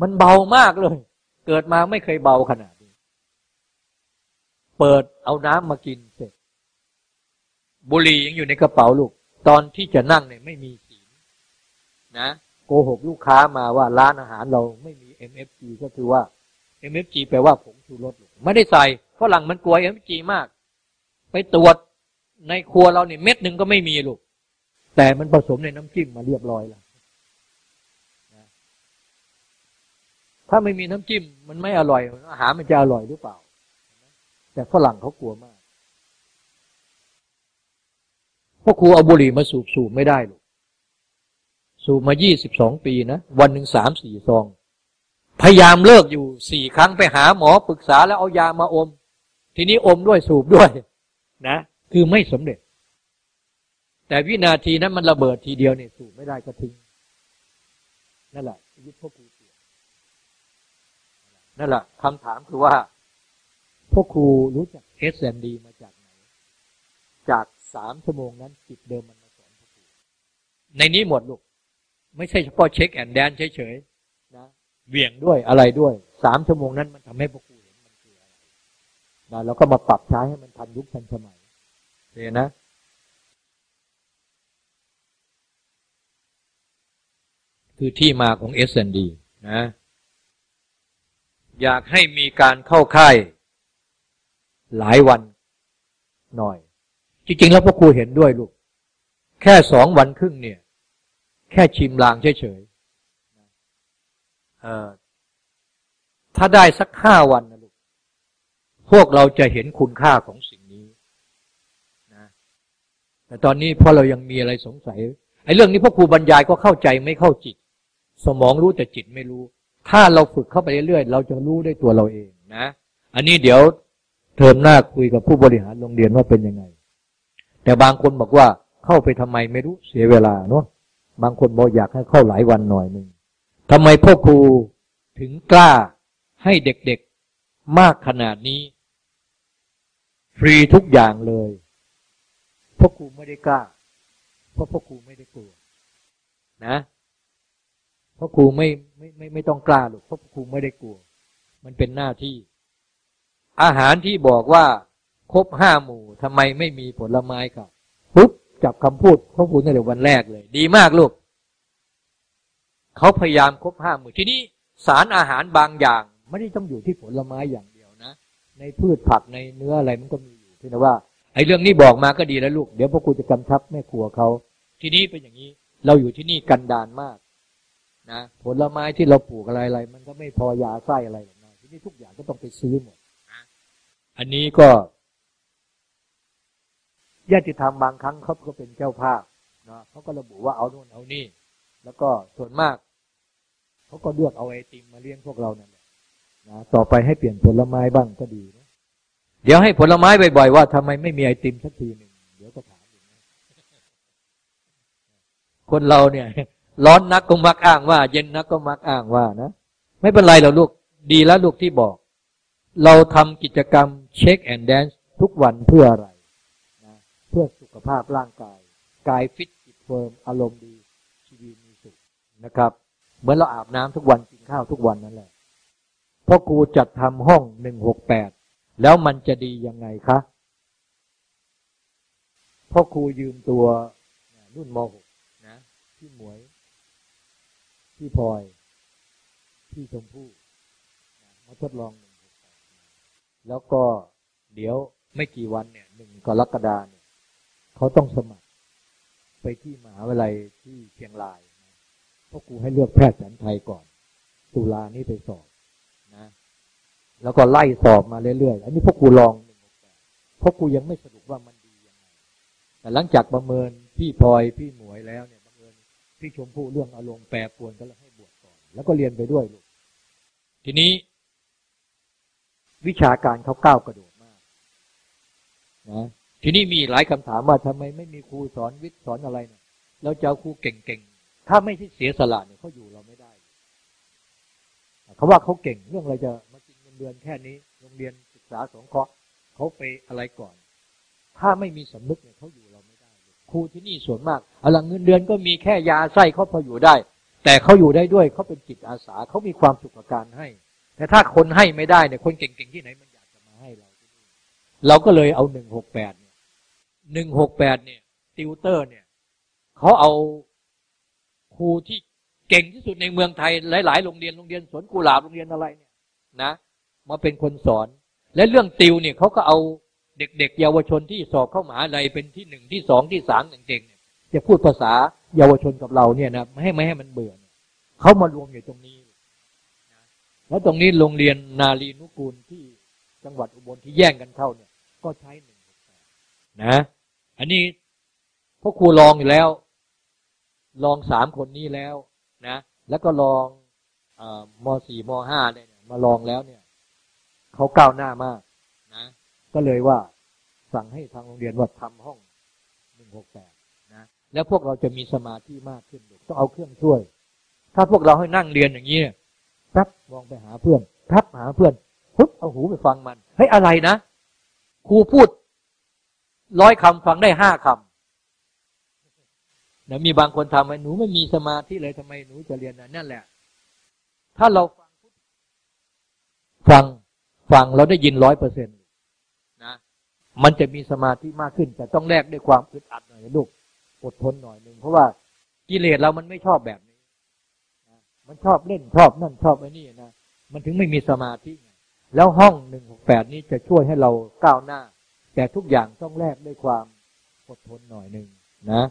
มันเบามากเลย เกิดมาไม่เคยเบาขนาดนี้ เปิดเอาน้ำมากินเสร็จ บุหรี่ยังอยู่ในกระเป๋าลูก ตอนที่จะนั่งเนี่ยไม่มี นะโกหกลูกค้ามาว่าร้านอาหารเราไม่มี MFG ก็คือว่า MFG แปลว่าผงชูรสไม่ได้ใส่ฝรั่งมันกลัว MFG มาก ไปตรวจในครัวเราเนี่ยเม็ดหนึ่งก็ไม่มีลูก แต่มันผสมในน้ำจิ้มมาเรียบร้อยแล้วถ้าไม่มีน้ำจิ้มมันไม่อร่อย อาหารมันจะอร่อยหรือเปล่า แต่ฝรั่งเขากลัวมากพวกครูเอาบุหรี่มาสูบสูบไม่ได้หรอก สูบมายี่สิบสองปีนะวันหนึ่งสามสี่ซอง พยายามเลิกอยู่สี่ครั้งไปหาหมอปรึกษาแล้วเอายามาอม ทีนี้อมด้วยสูบด้วยนะ คือไม่สำเร็จ แต่วินาทีนั้นมันระเบิดทีเดียวเนี่ยสูบไม่ได้ก็ทิ้งนั่นแหละชีวิตพวกครูเสียนั่นแหละคำถามคือว่า พวกครูรู้จัก SMD มาจากไหน จากสามชั่วโมงนั้นจิตเดิมมันมาสอนพวกครูในนี้หมดลูก ไม่ใช่เฉพาะเช็คแอนด์แดนเฉยๆนะเวี่ยงด้วยอะไรด้วยสามชั่วโมงนั้นมันทำให้พวกครูเห็นมันคืออะไรนะแล้วก็มาปรับใช้ให้มันทันยุคทันสมัยเห็นนะคือที่มาของ S&D นะ อยากให้มีการเข้าค่ายหลายวันหน่อย จริงๆ แล้วพ่อครูเห็นด้วยลูก แค่สองวันครึ่งเนี่ย แค่ชิมลางเฉยๆถ้าได้สักห้าวันนะลูก พวกเราจะเห็นคุณค่าของสิ่งนี้นะแต่ตอนนี้พอเรายังมีอะไรสงสัย ไอ้เรื่องนี้พ่อครูบรรยายก็เข้าใจไม่เข้าจิต สมองรู้แต่จิตไม่รู้ ถ้าเราฝึกเข้าไปเรื่อยๆ เราจะรู้ได้ตัวเราเองนะ อันนี้เดี๋ยวเทอมหน้าคุยกับผู้บริหารโรงเรียนว่าเป็นยังไง แต่บางคนบอกว่าเข้าไปทำไมไม่รู้เสียเวลาเนาะ บางคนบอกอยากให้เข้าหลายวันหน่อยหนึ่งทำไมพ่อครูถึงกล้าให้เด็กๆมากขนาดนี้ ฟรีทุกอย่างเลยพ่อครูไม่ได้กล้า เพราะพ่อครูไม่ได้กลัว นะพราะครูไม่ไม่ไม่ไม่ต้องกล้าหรอกเพราะครูไม่ได้กลัว มันเป็นหน้าที่ อาหารที่บอกว่าครบห้าหมู่ทำไมไม่มีผลไม้ครับปุ๊บ จับคำพูดพ่อครูตั้งแต่วันแรกเลย ดีมากลูกเขาพยายามครบห้าหมู่ที่นี้สารอาหารบางอย่าง ไม่ได้ต้องอยู่ที่ผลไม้อย่างเดียวนะ ในพืชผักในเนื้ออะไรมันก็มีอยู่เพียงแต่ว่าไอ้เรื่องนี้บอกมาก็ดีแล้วลูก เดี๋ยวพ่อครูจะกำชับแม่ครัวเขาทีนี้เป็นอย่างนี้ เราอยู่ที่นี่กันดานมากนะผลไม้ที่เราปลูกอะไรอะไร มันก็ไม่พอยาไส้อะไรหรอกนะนี้ทุกอย่างก็ต้องไปซื้อหมดอันนี้ก็ ญาติธรรมบางครั้งเขาก็เป็นเจ้าภาพนะเขาก็ระบุว่าเอาโน่นเอานี่ แล้วก็ส่วนมากเขาก็เลือกเอาไอติมมาเลี้ยงพวกเรานั่นแหละนะต่อไปให้เปลี่ยนผลไม้บ้างก็ดีนะเดี๋ยวให้ผลไม้บ่อยๆว่าทำไมไม่มีไอติมสักทีหนึ่งเดี๋ยวก็ถามอีกนะคนเราเนี่ย ร้อนนักก็มักอ้างว่า เย็นนักก็มักอ้างว่านะไม่เป็นไรหรอกลูกดีแล้วลูกที่บอก เราทำกิจกรรมเช็คแอนด์แดนซ์ทุกวันเพื่ออะไร สุขภาพร่างกาย กายฟิตจิต firm อารมณ์ดีชีวิตมีสุขนะครับ เหมือนเราอาบน้ำทุกวันกินข้าวทุกวันนั่นแหละพ่อครูจัดทำห้องหนึ่งหกแปดแล้วมันจะดียังไงคะพ่อครูยืมตัวรุ่นมหกนะพี่หมวย พี่พลอย พี่ชมพู่มาทดลองหนึ่งหกแปดแล้วก็เดี๋ยวไม่กี่วันเนี่ยหนึ่งกรกฎาเนี่ย เขาต้องสมัคร ไปที่มหาวิทยาลัยที่เชียงรายนะพ่อครูให้เลือกแพทย์แผนไทยก่อน ตุลานี้ไปสอบนะ แล้วก็ไล่สอบมาเรื่อยๆ อันนี้พ่อครูลองหนึ่งหกแปดพ่อครูยังไม่สรุปว่ามันดียังไง แต่หลังจากประเมินพี่พลอยพี่หมวยแล้วเนี่ยประเมินพี่ชมพู่เรื่องอารมณ์แปรปรวนก็เลยให้บวชก่อน แล้วก็เรียนไปด้วยลูก ทีนี้ วิชาการเขาก้าวกระโดดมาก นะ ทีนี้มีหลายคำถามว่าทำไมไม่มีครูสอนวิทย์สอนอะไรเนี่ยเราจะเอครูเก่งๆถ้าไม่ใช่เสียสละเนี่ยเขาอยู่เราไม่ได้เขาว่าเขาเก่งเรื่องอะไรจะมากินเงินเดือนแค่นี้ โรงเรียนศึกษาสงเคราะห์เขาไปอะไรก่อน ถ้าไม่มีสำนึกเนี่ยเขาอยู่เราไม่ได้ครูที่นี่ส่วนมากเอาลังเงินเดือนก็มีแค่ยาไส้เขาพออยู่ได้ แต่เขาอยู่ได้ด้วยเขาเป็นจิตอาสาเขามีความสุขกับการให้ แต่ถ้าคนให้ไม่ได้เนี่ยคนเก่งๆที่ไหนมันอยากจะมาให้เราเราก็เลยเอาหนึ่งหกแปดเหนึ่งหกแปดเนี่ยติวเตอร์เนี่ยเขาเอาครูที่เก่งที่สุดในเมืองไทย หลาย ๆ โรงเรียนโรงเรียนสวนกุหลาบโรงเรียนอะไรเนี่ยนะมาเป็นคนสอน และเรื่องติวเนี่ยเขาก็เอาเด็ก ๆ เยาวชนที่สอบเข้ามหาลัยเป็นที่หนึ่งที่สองที่สามเก่งๆเนี่ยจะพูดภาษาเยาวชนกับเราเนี่ยนะไม่ให้ไม่ให้มันเบื่อเขามารวมอยู่ตรงนี้แล้วตรงนี้โรงเรียนนาลีนุกูลที่จังหวัดอุบลที่แย่งกันเข้าเนี่ย ก็ใช้หนึ่งนะ อันนี้พวกครูลองอยู่แล้ว ลองสามคนนี้แล้วนะ แล้วก็ลองอมสี่มห้าเนี่ยมาลองแล้วเนี่ยเขาก้าวหน้ามากนะ ก็เลยว่าสั่งให้ทางโรงเรียนว่าทำห้องหนึ่งหกแปดนะแล้วพวกเราจะมีสมาธิมากขึ้นต้องเอาเครื่องช่วย ถ้าพวกเราให้นั่งเรียนอย่างนี้เนี่ยแป๊บมองไปหาเพื่อนแป๊บหาเพื่อนปุ๊บเอาหูไปฟังมันเฮ้ยอะไรนะครูพูด ร้อยคำฟังได้ห้าคำนะมีบางคนทำไมหนูไม่มีสมาธิเลยทำไมหนูจะเรียนนั่นแหละ ถ้าเราฟังฟังฟังเราได้ยินร้อยเปอร์เซ็นต์นะมันจะมีสมาธิมากขึ้น แต่ต้องแลกด้วยความอึดอัดหน่อยลูกอดทนหน่อยหนึ่งเพราะว่ากิเลสเรามันไม่ชอบแบบนี้นะมันชอบเล่นชอบนั่นชอบไอ้นี่นะมันถึงไม่มีสมาธิแล้วห้องหนึ่งหกแปดนี้จะช่วยให้เราก้าวหน้า แต่ทุกอย่างต้องแลกด้วยความอดทนหน่อยหนึ่งนะ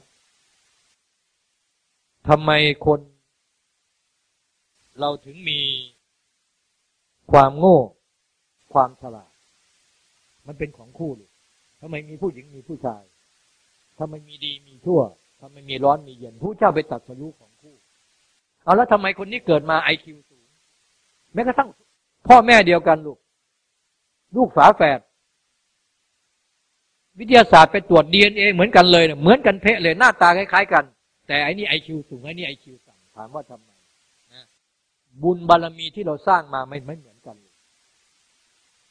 ทำไมคน เราถึงมีความโง่ ความฉลาด มันเป็นของคู่เลยทำไมมีผู้หญิงมีผู้ชายทำไมมีดีมีชั่วทำไมมีร้อนมีเย็นผู้เจ้าไปตัดสรุของคู่ เอาแล้วทำไมคนนี้เกิดมาไอคิวสูงแม้กระทั่งพ่อแม่เดียวกันลูก ลูกฝาแฝด วิทยาศาสตร์ไปตรวจดีเอ็นเอเหมือนกันเลยเเหมือนกันเพะเลยหน้าตาคล้ายๆกัน แต่อันนี้ไอคิวสูงไอ้นี่ไอคิวต่ำถามว่าทำไมนะบุญบารมีที่เราสร้างมาไม่ไม่เหมือนกัน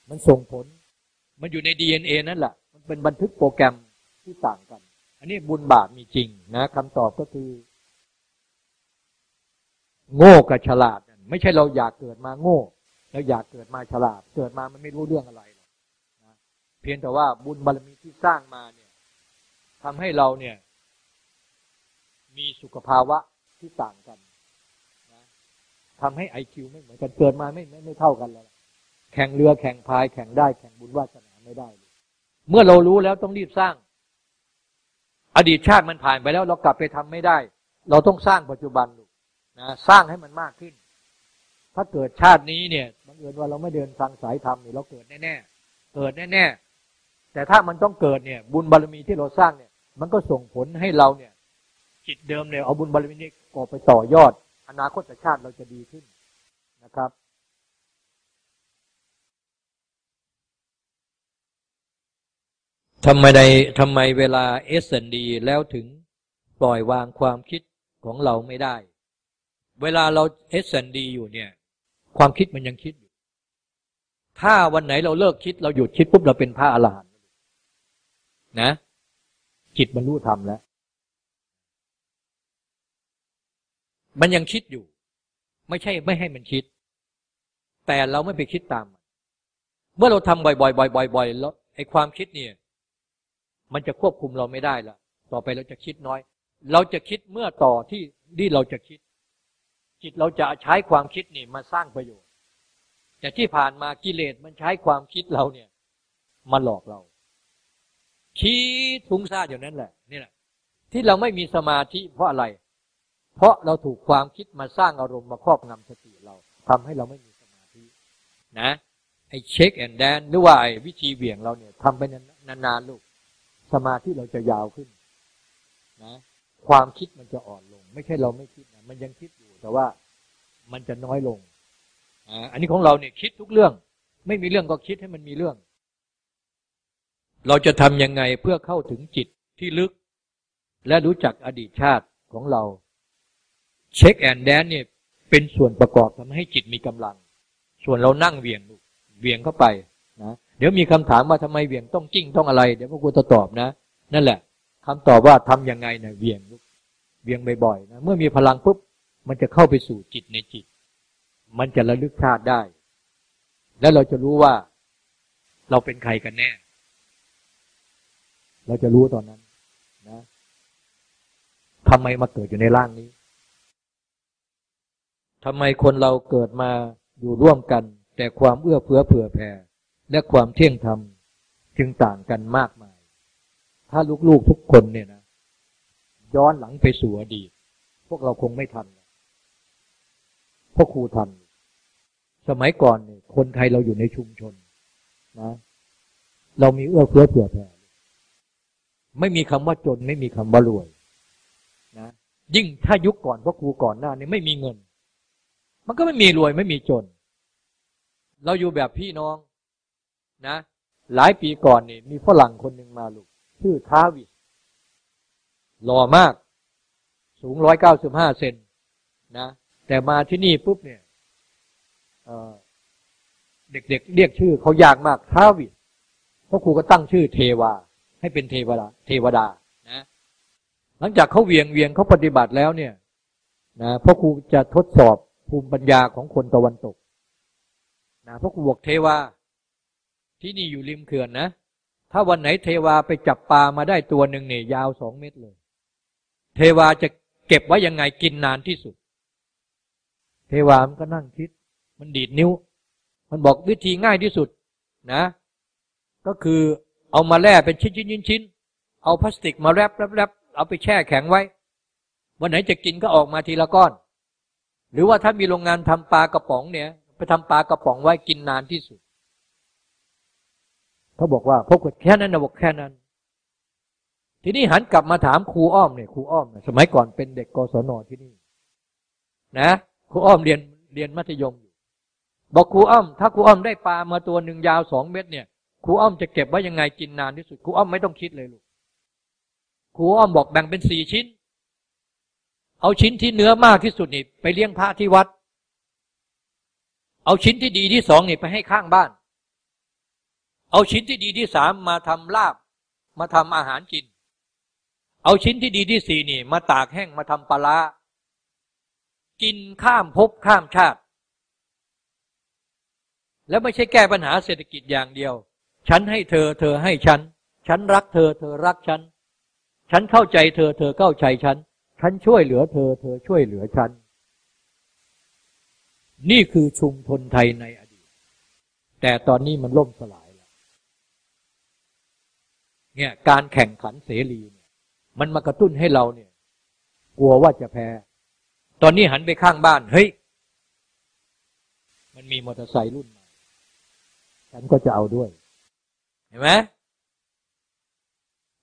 มันส่งผล มันอยู่ในดีเอ็นเอนั่นแหละมันเป็นบันทึกโปรแกรมที่ต่างกัน อันนี้บุญบาปมีจริงนะคำตอบก็คือ โง่กับฉลาด ไม่ใช่เราอยากเกิดมาโง่เราอยากเกิดมาฉลาด เกิดมามันไม่รู้เรื่องอะไร พียงแต่ว่าบุญบารมีที่สร้างมาเนี่ยทำให้เราเนี่ย มีสุขภาวะที่ต่างกันนะทำให้ไอคิวไม่เหมือนกันเกิดมาไม่ไม่ไม่เท่ากันแล้วแข่งเรือแข่งพายแข่งได้แข่งบุญวาสนาไม่ได้เมื่อเรารู้แล้วต้องรีบสร้าง อดีตชาติมันผ่านไปแล้ว เรากลับไปทำไม่ได้ เราต้องสร้างปัจจุบันนะสร้างให้มันมากขึ้น ถ้าเกิดชาตินี้เนี่ยบังเอิญว่าเราไม่เดินทางสายธรรมเนี่ยเราเกิดแน่ๆเกิดแน่ๆ แต่ถ้ามันต้องเกิดเนี่ย บุญบารมีที่เราสร้างเนี่ย มันก็ส่งผลให้เราเนี่ย จิตเดิมเนี่ยเอาบุญบารมีนี้ก่อไปต่อยอด อนาคตชาติเราจะดีขึ้นนะครับทำไมใดทำไมเวลาเอสดีแล้วถึงปล่อยวางความคิดของเราไม่ได้ เวลาเราเอสดีอยู่เนี่ย ความคิดมันยังคิดอยู่ ถ้าวันไหนเราเลิกคิดเราหยุดคิดปุ๊บเราเป็นพระอรหันต์ นะจิตบรรลุธรรมแล้ว มันยังคิดอยู่ ไม่ใช่ไม่ให้มันคิด แต่เราไม่ไปคิดตาม เมื่อเราทำบ่อยๆบ่อยๆบ่อยๆแล้วไอ้ความคิดเนี่ย มันจะควบคุมเราไม่ได้ละต่อไปเราจะคิดน้อย เราจะคิดเมื่อต่อที่ที่เราจะคิด จิตเราจะใช้ความคิดนี่มาสร้างประโยชน์แต่ที่ผ่านมากิเลสมันใช้ความคิดเราเนี่ย มาหลอกเรา คิดฟุ้งซ่านอย่างนั้นแหละนี่แหละ ที่เราไม่มีสมาธิเพราะอะไร เพราะเราถูกความคิดมาสร้างอารมณ์มาครอบงำสติเราทำให้เราไม่มีสมาธิ นะไอ้เช็คแอนด์แดนหรือว่าไอ้วิธีเบี่ยงเราเนี่ยทำไปนานๆลูกสมาธิเราจะยาวขึ้น นะ ความคิดมันจะอ่อนลง ไม่ใช่เราไม่คิดนะมันยังคิดอยู่แต่ว่ามันจะน้อยลงอันนี้ของเราเนี่ยคิดทุกเรื่อง ไม่มีเรื่องก็คิดให้มันมีเรื่อง เราจะทำยังไงเพื่อเข้าถึงจิตที่ลึก และรู้จักอดีตชาติของเรา เช็คแอนแดนเนี่ยเป็นส่วนประกอบทำให้จิตมีกำลัง ส่วนเรานั่งเวียงเวียงเข้าไปนะเดี๋ยวมีคำถามว่าทำไมเวียงต้องกิ้งต้องอะไร เดี๋ยวพวกกูจะตอบนะ นั่นแหละคำตอบว่าทำยังไงเนี่ยเวียงเวียงบ่อยๆนะเมื่อมีพลังปุ๊บมันจะเข้าไปสู่จิตในจิต มันจะระลึกชาติได้ แล้วเราจะรู้ว่า เราเป็นใครกันแน่ เราจะรู้ตอนนั้น นะทำไมมาเกิดอยู่ในร่างนี้ทำไมคนเราเกิดมาอยู่ร่วมกัน แต่ความเอื้อเฟื้อเผื่อแผ่และความเที่ยงธรรมจึงต่างกันมากมาย ถ้าลูกๆทุกคนเนี่ยนะย้อนหลังไปสู่อดีต พวกเราคงไม่ทันพวกครูทัน สมัยก่อนเนี่ยคนไทยเราอยู่ในชุมชนนะ เรามีเอื้อเฟื้อเผื่อแผ่ ไม่มีคำว่าจนไม่มีคำว่ารวยนะยิ่งถ้ายุคก่อนพวกครูก่อนหน้านี่ไม่มีเงิน มันก็ไม่มีรวยไม่มีจน เราอยู่แบบพี่น้องนะ หลายปีก่อนนี่มีฝรั่งคนหนึ่งมาลูกชื่อทาวิสหล่อมาก สูงร้อยเก้าสิบห้าเซนนะ แต่มาที่นี่ปุ๊บเนี่ยเด็กๆเเรียกชื่อเขายากมากทาวิสพราะครูก็ตั้งชื่อเทวา ให้เป็นเทวดา เทวดานะหลังจากเขาเวียงเวียงเขาปฏิบัติแล้วเนี่ยนะพ่อครูจะทดสอบภูมิปัญญาของคนตะวันตกนะพ่อครูบอกเทวา ที่นี่อยู่ริมเขื่อนนะ ถ้าวันไหนเทวาไปจับปลามาได้ตัวหนึ่งเนี่ยยาวสองเมตรเลย เทวาจะเก็บไว้ยังไงกินนานที่สุด เทวามันก็นั่งคิด มันดีดนิ้ว มันบอกวิธีง่ายที่สุดนะ ก็คือ เอามาแล่เป็นชิ้นชิ้นชิ้นเอาพลาสติกมาแรปแรปแรปเอาไปแช่แข็งไว้ วันไหนจะกินก็ออกมาทีละก้อน หรือว่าถ้ามีโรงงานทำปลากระป๋องเนี่ยไปทำปลากระป๋องไว้กินนานที่สุดเขาบอกว่าพบกับแค่นั้นนะบอกแค่นั้น ทีนี้หันกลับมาถามครูอ้อมเนี่ยครูอ้อมสมัยก่อนเป็นเด็กกศนที่นี่ นะครูอ้อมเรียนเรียนมัธยมอยู่บอกครูอ้อม ถ้าครูอ้อมได้ปลามาตัวหนึ่งยาวสองเมตรเนี่ย ครูอ้อมจะเก็บไว้ยังไงกินนานที่สุดครูอ้อมไม่ต้องคิดเลยลูกครูอ้อมบอกแบ่งเป็นสี่ชิ้น เอาชิ้นที่เนื้อมากที่สุดนี่ ไปเลี้ยงพระที่วัด เอาชิ้นที่ดีที่สองนี่ไปให้ข้างบ้าน เอาชิ้นที่ดีที่สามมาทำลาบ มาทำอาหารกิน เอาชิ้นที่ดีที่สี่นี่ มาตากแห้งมาทำปลากินข้ามภพข้ามชาติ แล้วไม่ใช่แก้ปัญหาเศรษฐกิจอย่างเดียว ฉันให้เธอ เธอให้ฉัน ฉันรักเธอ เธอรักฉัน ฉันเข้าใจเธอ เธอเข้าใจฉัน ฉันช่วยเหลือเธอ เธอช่วยเหลือฉัน นี่คือชุมชนไทยในอดีต แต่ตอนนี้มันล่มสลายแล้ว เนี่ยการแข่งขันเสรีเนี่ยมันมากระตุ้นให้เราเนี่ย กลัวว่าจะแพ้ ตอนนี้หันไปข้างบ้าน เฮ้ย มันมีมอเตอร์ไซค์รุ่นใหม่ ฉันก็จะเอาด้วย เห็นไหม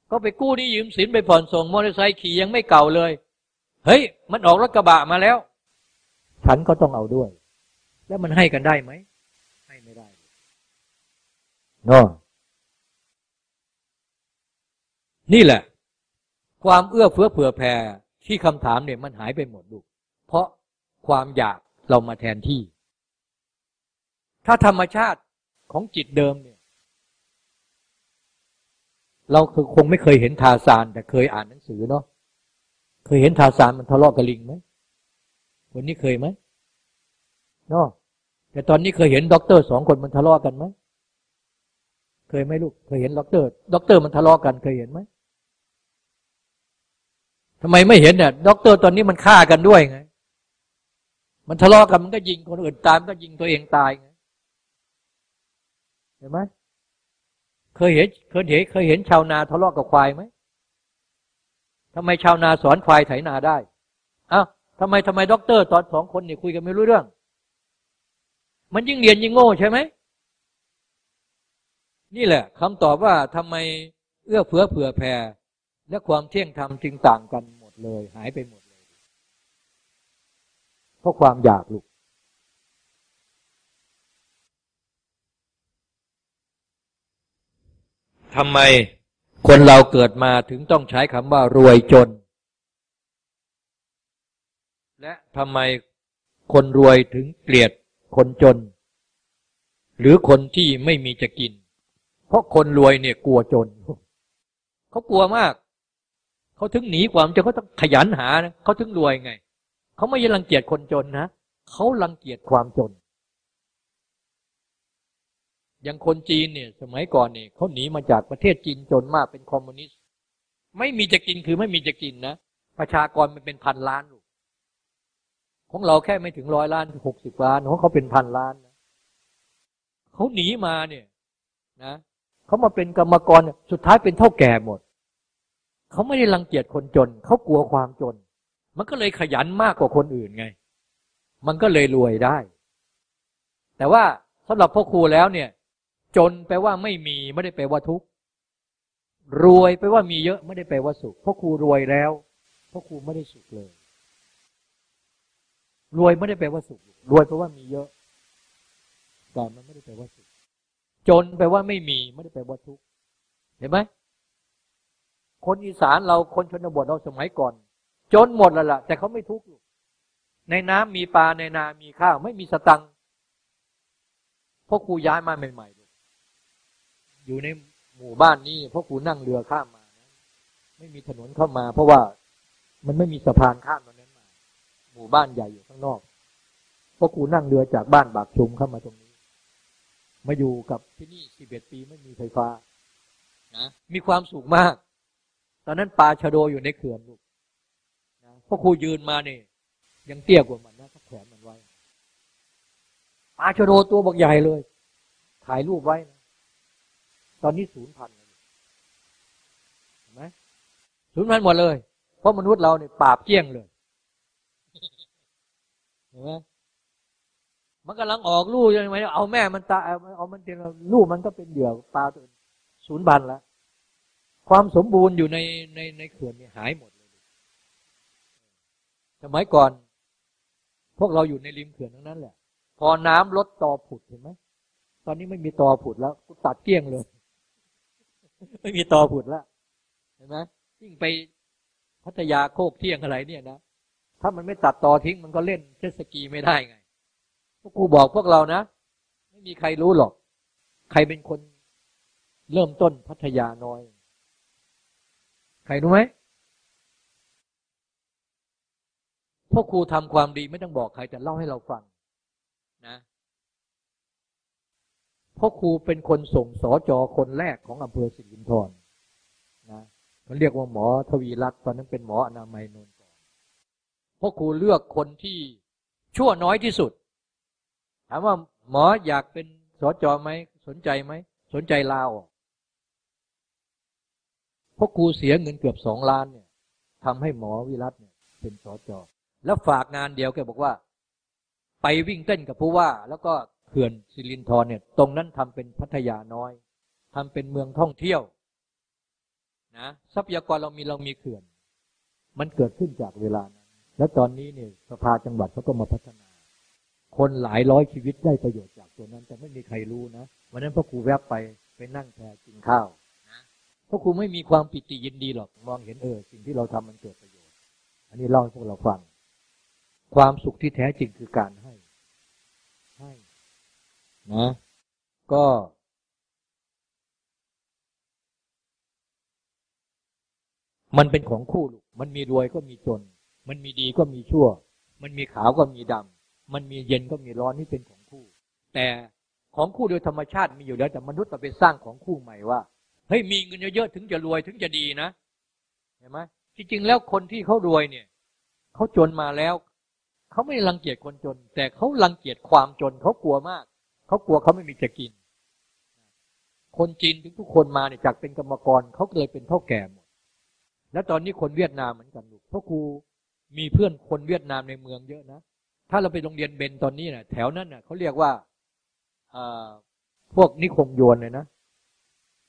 ก็ไปกู้นี่ยืมสินไปผ่อนส่งมอเตอร์ไซค์ขี่ยังไม่เก่าเลย เฮ้ย มันออกรถกระบะมาแล้ว ฉันก็ต้องเอาด้วย แล้วมันให้กันได้ไหมให้ไม่ได้เนาะนี่แหละ ความเอื้อเฟื้อเผื่อแผ่ที่คำถามเนี่ยมันหายไปหมดลูก เพราะความอยากเรามาแทนที่ ถ้าธรรมชาติของจิตเดิมเนี่ย เราคือคงไม่เคยเห็นทาซานแต่เคยอ่านหนังสือเนาะเคยเห็นทาซานมันทะเลาะกับลิงไหมวันนี้เคยไหมเนาะแต่ตอนนี้เคยเห็นด็อกเตอร์สองคนมันทะเลาะกันไหมเคยไหมลูกเคยเห็นด็อกเตอร์ด็อกเตอร์มันทะเลาะกันเคยเห็นไหมทำไมไม่เห็นเนี่ยด็อกเตอร์ตอนนี้มันฆ่ากันด้วยไง มันทะเลาะกันมันก็ยิงคนอื่นตายมันก็ยิงตัวเองตายไงเห็นไหม เคยเห็นเคยเห็นเคยเห็นชาวนาทะเลาะกับควายไหมทำไมชาวนาสอนควายไถนาได้อ้าวทำไมทำไมด็อกเตอร์ตอนสองคนเนี่ยคุยกันไม่รู้เรื่อง มันยิ่งเรียนยิ่งโง่ใช่ไหมนี่แหละคำตอบว่าทำไมเอื้อเฟื้อเผื่อแผ่และความเที่ยงธรรมจึงต่างกันหมดเลย หายไปหมดเลยเพราะความอยากลูก ทำไมคนเราเกิดมาถึงต้องใช้คำว่ารวยจน และทำไมคนรวยถึงเกลียดคนจน หรือคนที่ไม่มีจะกิน เพราะคนรวยเนี่ยกลัวจน เขากลัวมาก เขาถึงหนีความจนเขาต้องขยันหานะเขาถึงรวยไง เขาไม่ยังรังเกียจคนจนนะเขารังเกียจความจน อย่างคนจีนเนี่ย สมัยก่อนเนี่ยเขาหนีมาจากประเทศจีนจนมากเป็นคอมมิวนิสต์ ไม่มีจะกินคือไม่มีจะกินนะประชากรมันเป็นพันล้านลูกของเราแค่ไม่ถึงร้อยล้านหกสิบล้านของเขาเป็นพันล้านนะเขาหนีมาเนี่ยนะเขามาเป็นกรรมกรสุดท้ายเป็นเท่าแก่หมดเขาไม่ได้รังเกียจคนจนเขากลัวความจน มันก็เลยขยันมากกว่าคนอื่นไง มันก็เลยรวยได้ แต่ว่าสำหรับพ่อครูแล้วเนี่ย จนแปลว่าไม่มีไม่ได้แปลว่าทุกข์รวยแปลว่ามีเยอะไม่ได้แปลว่าสุขเพราะครูรวยแล้วเพราะครูไม่ได้สุขเลย รวยไม่ได้แปลว่าสุข รวยแปลว่ามีเยอะแต่มันไม่ได้แปลว่าสุข จนแปลว่าไม่มีไม่ได้แปลว่าทุกข์เห็นไหมคนอีสานเราคนชนบทเราสมัยก่อน จนหมดแล้วล่ะ แต่เขาไม่ทุกข์ในน้ำมีปลาในนา มีข้าวไม่มีสตังค์พราะครูย้ายมาใหม่ๆ อยู่ในหมู่บ้านนี้เพราะกูนั่งเรือข้ามมานะไม่มีถนนเข้ามา เพราะว่ามันไม่มีสะพานข้ามตรงนั้นมา หมู่บ้านใหญ่อยู่ข้างนอก เพราะกูนั่งเรือจากบ้านบากชุมเข้ามาตรงนี้ มาอยู่กับที่นี่สิบเอ็ดปีไม่มีไฟฟ้านะมีความสุขมาก ตอนนั้นปลาชะโดอยู่ในเขื่อนลูกนะพราะครูยืนมาเนี่ยยังเตี้ยกว่ามันนะถ้าแขวนมันไว้ปลาชะโดตัวบักใหญ่เลย ถ่ายรูปไว้นะ ตอนนี้ศูนย์พันเห็นไหมศูนย์พันหมดเลย เพราะมนุษย์เราเนี่ยปราบเกี้ยงเลยเห็นไหมมันกำลังออกลูกยังไงเอาแม่มันตายเอามันเตียลูกมันก็เป็นเหยื่อปลาตัวศูนย์พันแล้วความสมบูรณ์อยู่ในในในเขื่อนเนี่ยหายหมดเลยสมัยก่อน พวกเราอยู่ในริมเขื่อนทั้งนั้นแหละ พอน้ำลดตอผุดเห็นไหมตอนนี้ไม่มีตอผุดแล้วตัดเกี้ยงเลย ไม่มีตอผุดละเห็นไหมยิ่งไปพัทยาโคกเที่ยงอะไรเนี่ยนะถ้ามันไม่ตัดตอทิ้งมันก็เล่นเทสกีไม่ได้ไงพวกกูบอกพวกเรานะ ไม่มีใครรู้หรอก ใครเป็นคนเริ่มต้นพัทยาน้อย ใครรู้ไหมพวกครูทำความดีไม่ต้องบอกใครแต่เล่าให้เราฟัง นะ ราะครูเป็นคนส่งสอจอคนแรกของอำเภอสิรินธรนะมันเรียกว่าหมอทวีรัตน์ตอนนั้นเป็นหมออนามัยนนก่อนเพราะครูเลือกคนที่ชั่วน้อยที่สุด ถามว่าหมออยากเป็นสอจอไหมสนใจไหมสนใจลาวเพราะครูเสียเงินเกือบสองล้านเนี่ยทำให้หมอวิรัตเนี่ยเป็นสอจอแล้วฝากงานเดียวแกบอกว่า ไปวิ่งเต้นกับผู้ว่า แล้วก็ ขื่อนสิรินธรเนี่ย ตรงนั้นทำเป็นพัทยาน้อยทำเป็นเมืองท่องเที่ยวนะทรัพยากรเรามีเรามีเขื่อน มันเกิดขึ้นจากเวลานั้น แล้วตอนนี้เนี่ยสภาจังหวัดเขาก็มาพัฒนา คนหลายร้อยชีวิตได้ประโยชน์จากตัวนั้น แต่ไม่มีใครรู้นะวันนั้นพ่อครูแวบไปไปนั่งแพรกินข้าวนะพ่อครูไม่มีความปิติยินดีหรอกมองเห็นเออสิ่งที่เราทำมันเกิดประโยชน์ อันนี้เล่าให้พวกเราฟังความสุขที่แท้จริงคือการในะ ก็ มันเป็นของคู่ลูกมันมีรวยก็มีจน มันมีดีก็มีชั่ว มันมีขาวก็มีดำมันมีเย็นก็มีร้อนนี่เป็นของคู่ แต่ของคู่โดยธรรมชาติมีอยู่แล้ว แต่มนุษย์มาไปสร้างของคู่ใหม่ว่าเฮ้ยมีเงินเยอะๆถึงจะรวยถึงจะดีนะเห็นไหมจริงๆแล้วคนที่เขารวยเนี่ยเขาจนมาแล้วเขาไม่รังเกียจคนจน แต่เขารังเกียจความจนเขากลัวมาก เขากลัวเขาไม่มีจะกิน คนจีนทุกคนมาเนี่ยจากเป็นกรรมกรเขาเลยเป็นเท่าแก่หมด แล้วตอนนี้คนเวียดนามเหมือนกันลูกเพราะครูมีเพื่อนคนเวียดนามในเมืองเยอะนะ ถ้าเราไปโรงเรียนเบนตอนนี้เนะ่ะ แถวนั้นเนะ่ะเขาเรียกว่าพวกนิคมโยนเลยนะ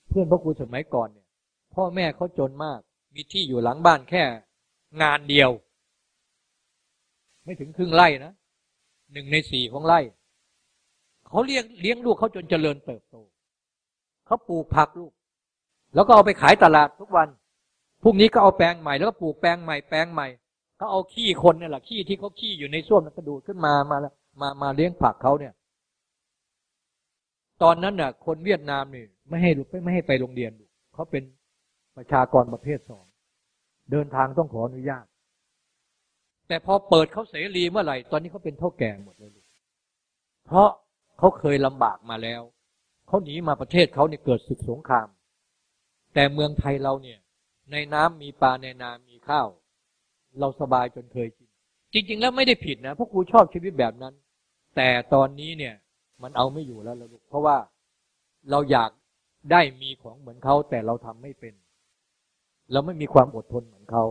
เพื่อนพ่อครูสมัยก่อนเนี่ย พ่อแม่เขาจนมาก มีที่อยู่หลังบ้านแค่งานเดียว ไม่ถึงครึ่งไร่นะหนึ่งในสี่ของไร่ เขาเลี้ยงเลี้ยงลูกเขาจนเจริญเติบโตเขาปลูกผักลูก แล้วก็เอาไปขายตลาดทุกวันพรุ่งนี้ก็เอาแปลงใหม่แล้วก็ปลูกแปลงใหม่แปลงใหม่เขาเอาขี้คนเนี่ยแหละขี้ที่เขาขี้อยู่ในส้วมกระดูดขึ้นมามาแล้วมามาเลี้ยงผักเขาเนี่ย ตอนนั้นน่ะ คนเวียดนามนี่ไม่ให้ไม่ให้ไปโรงเรียนเขาเป็นประชากรประเภทสองเดินทางต้องขออนุญาต แต่พอเปิดเขาเสรีเมื่อไหร่ ตอนนี้เขาเป็นเท่าแก่หมดเลยเพราะ เขาเคยลำบากมาแล้ว เขาหนีมาประเทศเขาเนี่ยเกิดศึกสงคราม แต่เมืองไทยเราเนี่ย ในน้ำมีปลาในนามีข้าว เราสบายจนเคยกิน จริง ๆ แล้วไม่ได้ผิดนะพวกครูชอบชีวิตแบบนั้น แต่ตอนนี้เนี่ยมันเอาไม่อยู่แล้วลูกเพราะว่าเราอยากได้มีของเหมือนเขาแต่เราทำไม่เป็น เราไม่มีความอดทนเหมือนเขา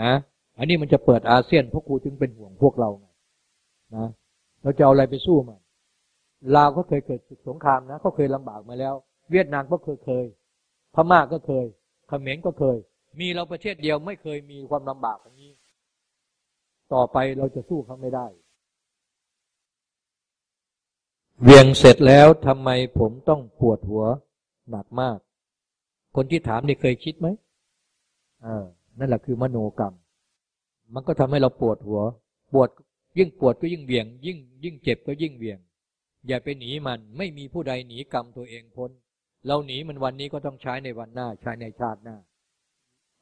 นะอันนี้มันจะเปิดอาเซียนพวกครูจึงเป็นห่วงพวกเราไงนะเราจะเอาอะไรไปสู้มัน ลาวก็เคยเกิดศึกสงครามนะเขาเคยลำบากมาแล้ว เวียดนามก็เคยเคย พม่าก็เคยเขมรก็เคย มีเราประเทศเดียวไม่เคยมีความลำบากอย่างนี้ ต่อไปเราจะสู้เขาไม่ได้ เวียงเสร็จแล้วทำไมผมต้องปวดหัวหนักมาก คนที่ถามนี่เคยคิดไหมเออนั่นแหละคือมโนกรรม มันก็ทำให้เราปวดหัว ปวดยิ่งปวดก็ยิ่งเวียง ยิ่งยิ่งเจ็บก็ยิ่งเวียง อย่าไปหนีมันไม่มีผู้ใดหนีกรรมตัวเองพ้น เราหนีมันวันนี้ก็ต้องใช้ในวันหน้า ใช้ในชาติหน้า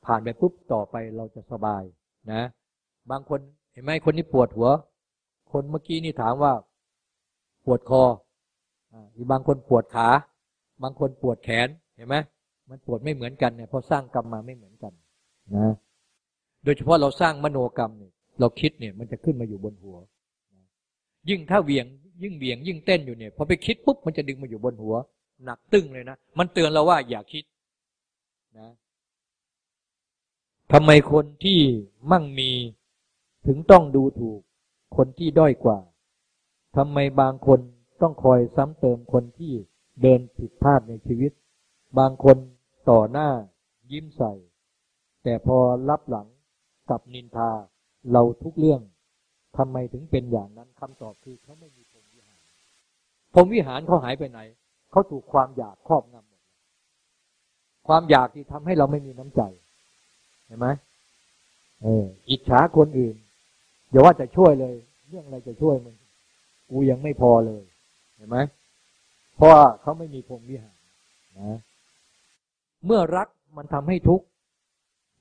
ผ่านไปปุ๊บต่อไปเราจะสบายนะ บางคนเห็นไหมคนนี้ปวดหัว คนเมื่อกี้นี่ถามว่า ปวดคออีบางคนปวดขา บางคนปวดแขนเห็นไหมมันปวดไม่เหมือนกันเนี่ยเพราะสร้างกรรมมาไม่เหมือนกันนะ โดยเฉพาะเราสร้างมโนกรรมเนี่ยเราคิดเนี่ย มันจะขึ้นมาอยู่บนหัว ยิ่งถ้าเวียง ยิ่งเบี่ยงยิ่งเต้นอยู่เนี่ยพอไปคิดปุ๊บมันจะดึงมาอยู่บนหัว หนักตึ้งเลยนะ มันเตือนเราว่าอย่าคิดนะทำไมคนที่มั่งมีถึงต้องดูถูกคนที่ด้อยกว่าทำไมบางคนต้องคอยซ้ำเติมคนที่เดินผิดพลาดในชีวิต บางคนต่อหน้ายิ้มใส่ แต่พอรับหลังกับนินทาเราทุกเรื่องทำไมถึงเป็นอย่างนั้นคำตอบคือเขาไม่มี พรมวิหารเขาหายไปไหน เขาถูกความอยากครอบงำหมดความอยากที่ทำให้เราไม่มีน้ำใจ เห็นไหมเอออิจฉาคนอื่นอย่าว่าจะช่วยเลย เรื่องอะไรจะช่วยมึงกูยังไม่พอเลย เห็นไหมเพราะเขาไม่มีพรมวิหารนะเมื่อรักมันทำให้ทุกข์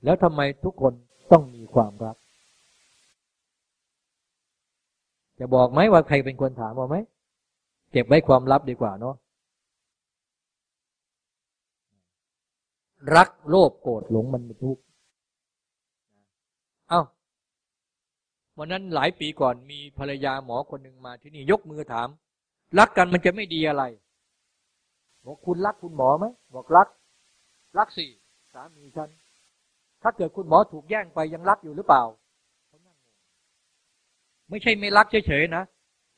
แล้วทำไมทุกคนต้องมีความรัก จะบอกไหมว่าใครเป็นคนถามบอกไหม เก็บไว้ความลับดีกว่าเนาะรักโลภโกรธหลงมันเป็นทุกข์เอา้าวันนั้นหลายปีก่อนมีภรรยาหมอคนหนึ่งมาที่นี่ยกมือถาม รักกันมันจะไม่ดีอะไรบอกคุณรักคุณหมอไหมบอกรัก รักสิสามีฉัน ถ้าเกิดคุณหมอถูกแย่งไปยังรักอยู่หรือเปล่า ไม่ใช่ไม่รักเฉยๆนะ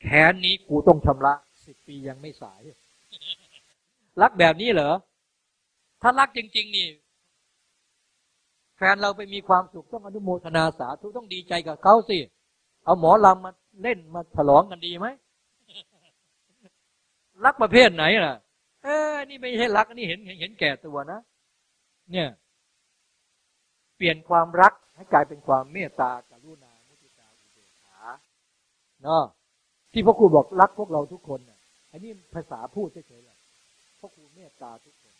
แค้นนี้กูต้องชำระ สิบปียังไม่สาย รักแบบนี้เหรอ ถ้ารักจริง ๆ นี่ แฟนเราไปมีความสุขต้องอนุโมทนาสาธุต้องดีใจกับเขาสิ เอาหมอลำมาเล่นมาฉลองกันดีไหม รักประเภทไหนล่ะ เออนี่ไม่ใช่รักนี่เห็นเห็นเห็นแก่ตัวนะ เนี่ย เปลี่ยนความรักให้กลายเป็นความเมตตากรุณามุทิตาอุเบกขาเนาะที่พ่อครูบอกรักพวกเราทุกคนนะ อันนี้ภาษาพูดเฉยๆแหละพ่อครูเมตตาทุกคน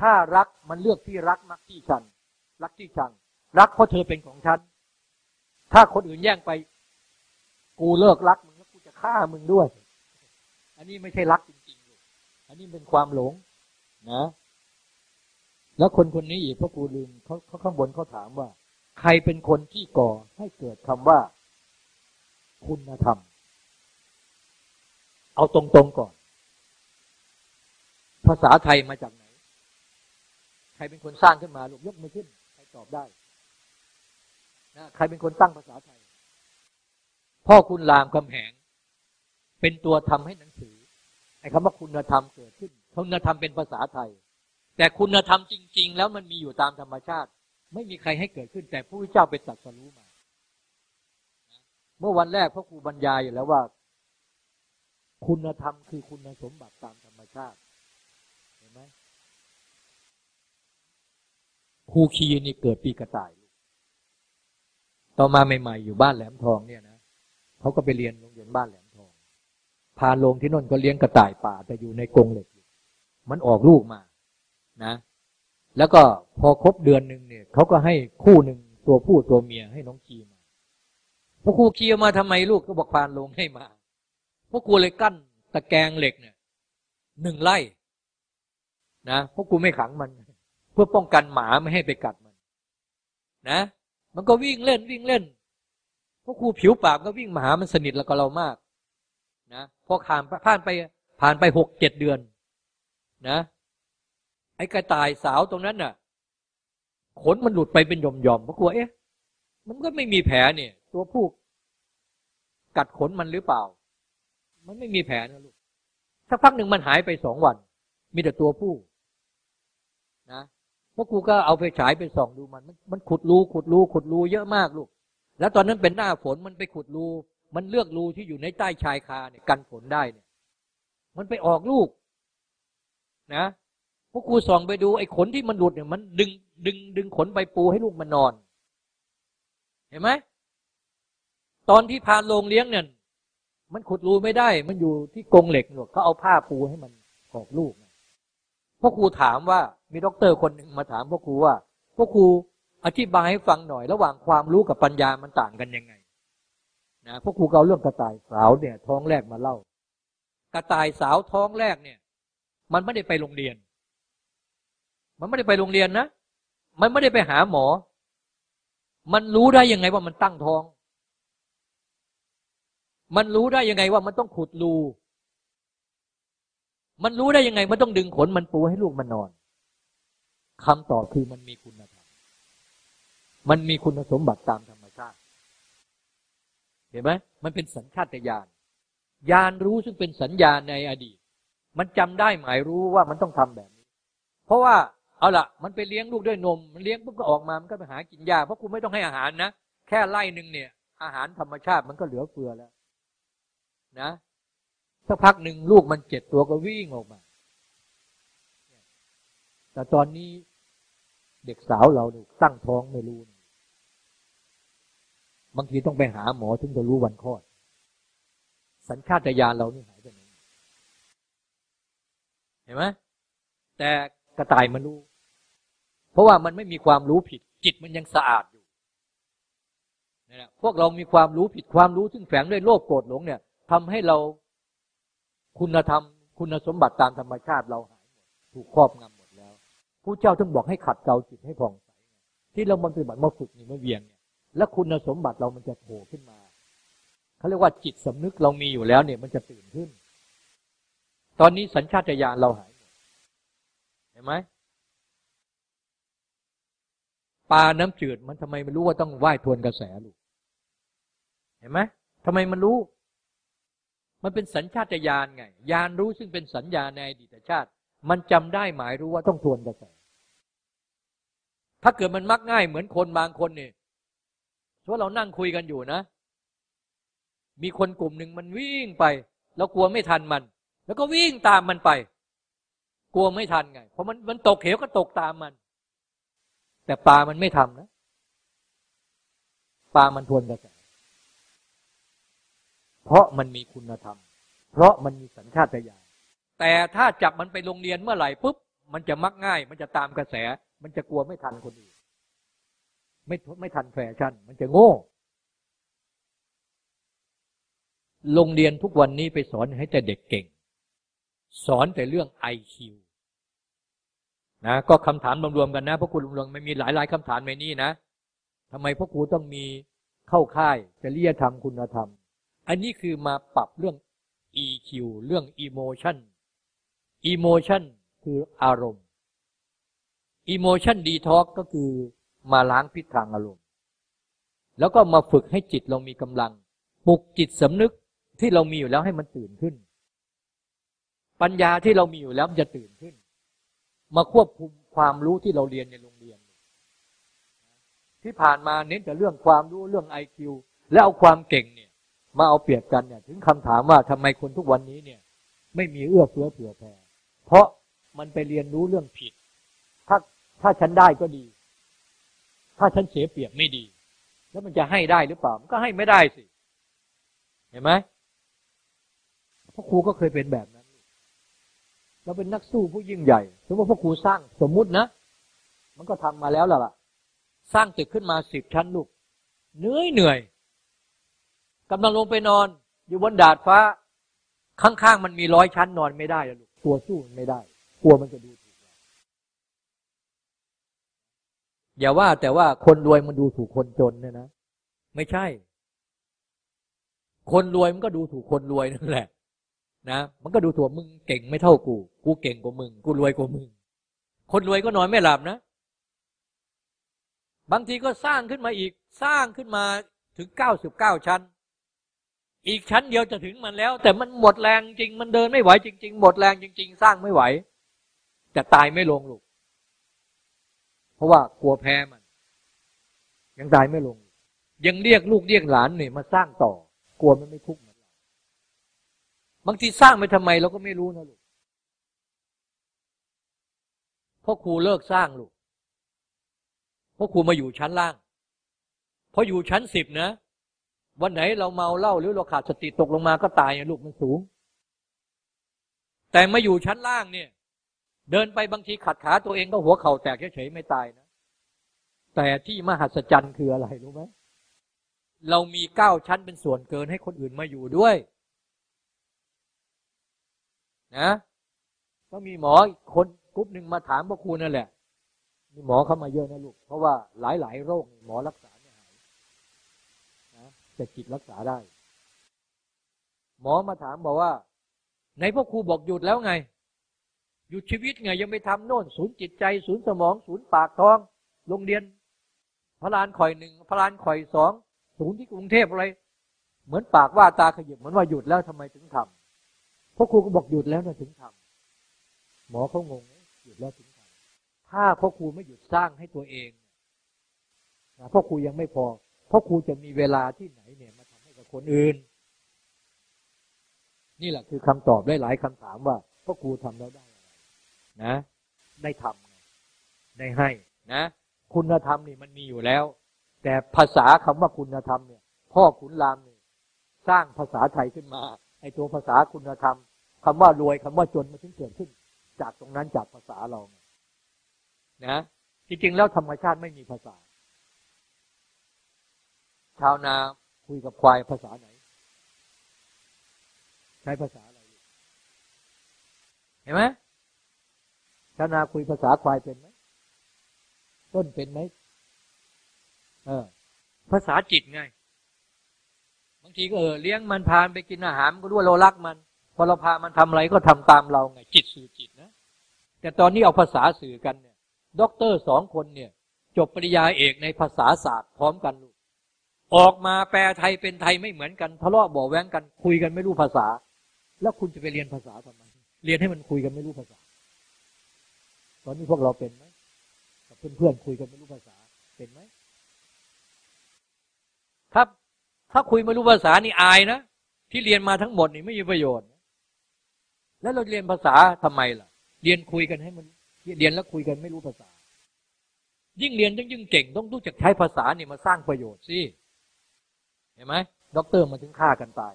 ถ้ารักมันเลือกที่รักมักที่ชังรักที่ชัง รักเพราะเธอเป็นของฉัน ถ้าคนอื่นแย่งไป กูเลิกรักมึงแล้วกูจะฆ่ามึงด้วย อันนี้ไม่ใช่รักจริงๆลูกอันนี้เป็นความหลง นะ แล้วคนคนนี้อีกพ่อครูลืมเขาเขาข้างบนเขาถามว่า ใครเป็นคนที่ก่อให้เกิดคำว่า คุณธรรม เอาตรงๆก่อน ภาษาไทยมาจากไหน ใครเป็นคนสร้างขึ้นมาลูกยกมือขึ้น ใครตอบได้นะใครเป็นคนตั้งภาษาไทย พ่อคุณรามคำแหง เป็นตัวทำให้หนังสือไอ้คำว่าคุณธรรมเกิดขึ้นคุณธรรมเป็นภาษาไทย แต่คุณธรรมจริง ๆ แล้วมันมีอยู่ตามธรรมชาติ ไม่มีใครให้เกิดขึ้น แต่ผู้เจ้าเป็นตรัสรู้มา เมื่อวันแรกพ่อครูบรรยายอยู่แล้วว่า คุณธรรมคือคุณสมบัติตามธรรมชาติ เห็นไหมครูคีนี่เกิดปีกระต่ายต่อมาใหม่ๆอยู่บ้านแหลมทองเนี่ยนะเขาก็ไปเรียนโรงเรียนบ้านแหลมทอง พาลงที่นนก็เลี้ยงกระต่ายป่าแต่อยู่ในกรงเหล็กมันออกลูกมานะ แล้วก็พอครบเดือนหนึ่งเนี่ยเขาก็ให้คู่หนึ่งตัวผู้ตัวเมียให้น้องคีมาพอครูคีมาทำไมลูกก็บอกพานลงให้มา พวกครูเลยกั้นตะแกรงเหล็กเนี่ยหนึ่งไร่นะพวกครูไม่ขังมัน เพื่อป้องกันหมาไม่ให้ไปกัดมัน นะ มันก็วิ่งเล่นวิ่งเล่น พวกครูผิวปากก็วิ่งมาหามันสนิทแล้วก็เรามากนะพอผ่านผ่านไปผ่านไปหกเจ็ดเดือน นะ ไอ้กระต่ายสาวตรงนั้นน่ะ ขนมันหลุดไปเป็นหย่อมๆเพราะกลัวเอ๊ะ มันก็ไม่มีแผลเนี่ย ตัวผู้กัดขนมันหรือเปล่า มันไม่มีแผลนะลูกสักพักหนึ่งมันหายไปสองวัน มีแต่ตัวผู้นะพวกกูก็เอาไปฉายไปส่องดูมัน มันขุดรูขุดรูขุดรูเยอะมากลูก แล้วตอนนั้นเป็นหน้าฝนมันไปขุดรูมันเลือกรูที่อยู่ในใต้ชายคาเนี่ยกันฝนได้เนี่ย มันไปออกลูก นะพวกครูส่องไปดูไอ้ขนที่มันหลุดเนี่ยมันดึง ดึง ดึงขนใบปูให้ลูกมันนอน เห็นไหมตอนที่พานโรงเลี้ยงเนี่ย มันขุดรูไม่ได้ มันอยู่ที่กรงเหล็กหรอกเขาเอาผ้าปูให้มันออกลูกพ่อครูถามว่ามีด็อกเตอร์คนหนึ่งมาถามพ่อครูว่าพ่อครูอธิบายให้ฟังหน่อย ระหว่างความรู้กับปัญญามันต่างกันยังไงนะพ่อครูเอาเรื่องกระต่ายสาวเนี่ย ท้องแรกมาเล่า กระต่ายสาวท้องแรกเนี่ย มันไม่ได้ไปโรงเรียน มันไม่ได้ไปโรงเรียนนะมันไม่ได้ไปหาหมอ มันรู้ได้ยังไงว่ามันตั้งท้อง มันรู้ได้ยังไงว่ามันต้องขุดรูมันรู้ได้ยังไงมันต้องดึงขนมันปูให้ลูกมันนอนคำตอบคือมันมีคุณธรรมมันมีคุณสมบัติตามธรรมชาติ เห็นไหมมันเป็นสัญชาตญาณญาณรู้ซึ่งเป็นสัญญาในอดีต มันจำได้หมายรู้ว่ามันต้องทำแบบนี้ เพราะว่าเอาละมันไปเลี้ยงลูกด้วยนม มันเลี้ยงปุ๊บก็ออกมามันก็ไปหากินยาเพราะคุณไม่ต้องให้อาหารนะแค่ไล่หนึ่งเนี่ย อาหารธรรมชาติมันก็เหลือเฟือแล้ว นะสักพักหนึ่งลูกมันเจ็ดตัวก็วิ่งออกมา แต่ตอนนี้เด็กสาวเราเนี่ยตั้งท้องไม่รู้ บางทีต้องไปหาหมอถึงจะรู้วันคลอด สัญชาตญาณเรานี่หายไปไหนเห็นไหมแต่กระต่ายมันรู้ เพราะว่ามันไม่มีความรู้ผิด จิตมันยังสะอาดอยู่นะพวกเรามีความรู้ผิดความรู้ซึ่งแฝงด้วยโลภโกรธหลงเนี่ย ทำให้เราคุณธรรม คุณสมบัติตามธรรมชาติเราหายหมดถูกครอบงำหมดแล้วผู้เจ้าต้องบอกให้ขัดเกลาจิตให้ผ่องใสที่เรามันปฏิบัติมาฝึกนี่มาเวียงเนี่ยแล้วคุณสมบัติเรามันจะโผล่ขึ้นมาเขาเรียกว่าจิตสำนึกเรามีอยู่แล้วเนี่ยมันจะตื่นขึ้น ตอนนี้สัญชาตญาณเราหายหมดเห็นไหมปลาน้ำจืดมันทำไมไม่รู้ว่าต้องว่ายทวนกระแสลูกเห็นไหมทำไมมันรู้ มันเป็นสัญชาตญาณไงญาณรู้ซึ่งเป็นสัญญาในอดีตชาติ มันจำได้หมายรู้ว่าต้องทวนกระแสถ้าเกิดมันมักง่ายเหมือนคนบางคนเนี่ยเพราะเรานั่งคุยกันอยู่นะ มีคนกลุ่มหนึ่งมันวิ่งไปเรากลัวไม่ทันมัน แล้วก็วิ่งตามมันไป กลัวไม่ทันไงเพราะมันมันตกเหวก็ตกตามมัน แต่ปลามันไม่ทำนะปลามันทวนกระแส เพราะมันมีคุณธรรม เพราะมันมีสัญชาตญาณแต่ถ้าจับมันไปโรงเรียนเมื่อไหร่ปุ๊บมันจะมักง่าย มันจะตามกระแส มันจะกลัวไม่ทันคนอื่นไม่ไม่ทันแฟชั่น มันจะโง่โรงเรียนทุกวันนี้ไปสอนให้แต่เด็กเก่ง สอนแต่เรื่องไอคิวนะก็คำถามรวมๆกันนะพระครูรวมๆไม่มีหลายๆคำถามในนี้นะทำไมพระครูต้องมีเข้าค่ายจริยธรรมคุณธรรม อันนี้คือมาปรับเรื่อง EQ เรื่อง emotion emotion คืออารมณ์ emotion detox ก็คือมาล้างพิษทางอารมณ์ แล้วก็มาฝึกให้จิตเรามีกำลัง ปลุกจิตสำนึกที่เรามีอยู่แล้วให้มันตื่นขึ้น ปัญญาที่เรามีอยู่แล้วมันจะตื่นขึ้น มาควบคุมความรู้ที่เราเรียนในโรงเรียน ที่ผ่านมาเน้นแต่เรื่องความรู้เรื่องไอคิวแล้วเอาความเก่งเนี่ย มาเอาเปรียบกันเนี่ย ถึงคำถามว่าทำไมคนทุกวันนี้เนี่ย ไม่มีเอื้อเฟื้อเผื่อแผ่เพราะมันไปเรียนรู้เรื่องผิด ถ้าถ้าฉันได้ก็ดี ถ้าฉันเสียเปรียบไม่ดี แล้วมันจะให้ได้หรือเปล่ามันก็ให้ไม่ได้สิ เห็นไหมพ่อครูก็เคยเป็นแบบนั้นเราเป็นนักสู้ผู้ยิ่งใหญ่สมมติพ่อครูสร้างสมมุตินะมันก็ทำมาแล้วล่ะ สร้างตึกขึ้นมาสิบชั้นลูกเหนื่อยเหนื่อย กำลังลงไปนอน อยู่บนดาดฟ้า ข้างๆมันมีร้อยชั้นนอนไม่ได้ลูกกลัวสู้มันไม่ได้กลัวมันจะดูถูกอย่าว่าแต่ว่าคนรวยมันดูถูกคนจนเนี่ยนะไม่ใช่ คนรวยมันก็ดูถูกคนรวยนั่นแหละ นะมันก็ดูถูกมึงเก่งไม่เท่ากู กูเก่งกว่ามึง กูรวยกว่ามึง คนรวยก็นอนไม่หลับนะบางทีก็สร้างขึ้นมาอีก สร้างขึ้นมาถึงเก้าสิบเก้าชั้น อีกชั้นเดียวจะถึงมันแล้ว แต่มันหมดแรงจริง มันเดินไม่ไหวจริง ๆ หมดแรงจริง ๆ สร้างไม่ไหวจะตายไม่ลงลูก เพราะว่ากลัวแพ้มัน ยังตายไม่ลง ยังเรียกลูกเรียกหลานเนี่ยมาสร้างต่อ กลัวมันไม่ทุกข์เหมือนเราบางทีสร้างไปทำไมเราก็ไม่รู้นะลูกพ่อครูเลิกสร้างลูกพ่อครูมาอยู่ชั้นล่างพออยู่ชั้นสิบนะ วันไหนเราเมาเหล้าหรือเราขาดสติตกลงมาก็ตายลูกมันสูง แต่มาอยู่ชั้นล่างเนี่ย เดินไปบางทีขัดขาตัวเองก็หัวเข่าแตกเฉยๆไม่ตายนะแต่ที่มหัศจรรย์คืออะไรรู้ไหมเรามีเก้าชั้นเป็นส่วนเกินให้คนอื่นมาอยู่ด้วย นะก็มีหมอคนกรุ๊ปหนึ่งมาถามพ่อครูนั่นแหละมีหมอเข้ามาเยอะนะลูก เพราะว่าหลายๆโรคหมอรักษา แต่จิตรักษาได้ หมอมาถามบอกว่าไหนพ่อครูบอกหยุดแล้วไง หยุดชีวิตไงยังไม่ทำโน่นศูนย์จิตใจ ศูนย์สมอง ศูนย์ปากท้อง โรงเรียน พระลานข่อยหนึ่งพระลานข่อยสองศูนย์ที่กรุงเทพอะไร เหมือนปากว่าตาขยิบเหมือนว่าหยุดแล้วทำไมถึงทำพราะครูก็บอกหยุดแล้วนะถึงทำหมอเขางงหยุดแล้วถึงทำถ้าพ่อครูไม่หยุดสร้างให้ตัวเองพ่อครูยังไม่พอ พ่อครูจะมีเวลาที่ไหนเนี่ยมาทำให้กับคนอื่น นี่แหละคือคำตอบได้หลายคำถามว่าพ่อครูทำแล้วได้อะไรนะ ได้ทำได้ให้นะ คุณธรรมนี่มันมีอยู่แล้ว แต่ภาษาคำว่าคุณธรรมเนี่ย พ่อขุนรามเนี่ยสร้างภาษาไทยขึ้นมาไอตัวภาษาคุณธรรมคำว่ารวยคำว่าจนมันถึงเกิดขึ้น จากตรงนั้นจากภาษาเรานะจริงๆแล้วธรรมชาติไม่มีภาษา ชาวนาคุยกับควายภาษาไหน ใช้ภาษาอะไร เห็นไหมชาวนาคุยภาษาควายเป็นไหมต้นเป็นไหมเออ ภาษาจิตไงบางทีก็เออเลี้ยงมันพาไปกินอาหารก็รู้ว่าเรารักมัน พอเราพามันทำอะไรก็ทำตามเราไง จิตสื่อจิตนะแต่ตอนนี้เอาภาษาสื่อกันเนี่ยด็อกเตอร์สองคนเนี่ย จบปริญญาเอกในภาษาศาสตร์พร้อมกันลูก ออกมาแปลไทยเป็นไทยไม่เหมือนกันทะเลาะบ่อแว้งกันคุยกันไม่รู้ภาษา แล้วคุณจะไปเรียนภาษาทำไมเรียนให้มันคุยกันไม่รู้ภาษา ตอนนี้พวกเราเป็นไหมกับเพื่อนๆคุยกันไม่รู้ภาษาเป็นไหมครับถ้าคุยไม่รู้ภาษานี่อายนะที่เรียนมาทั้งหมดนี่ไม่มีประโยชน์ แล้วเราเรียนภาษาทำไมล่ะ เรียนคุยกันให้มันเรียนแล้วคุยกันไม่รู้ภาษา ยิ่งเรียนต้องยิ่งเก่งต้องรู้จักใช้ภาษานี่มาสร้างประโยชน์สิ เห็นไหมด็อกเตอร์มันถึงฆ่ากันตาย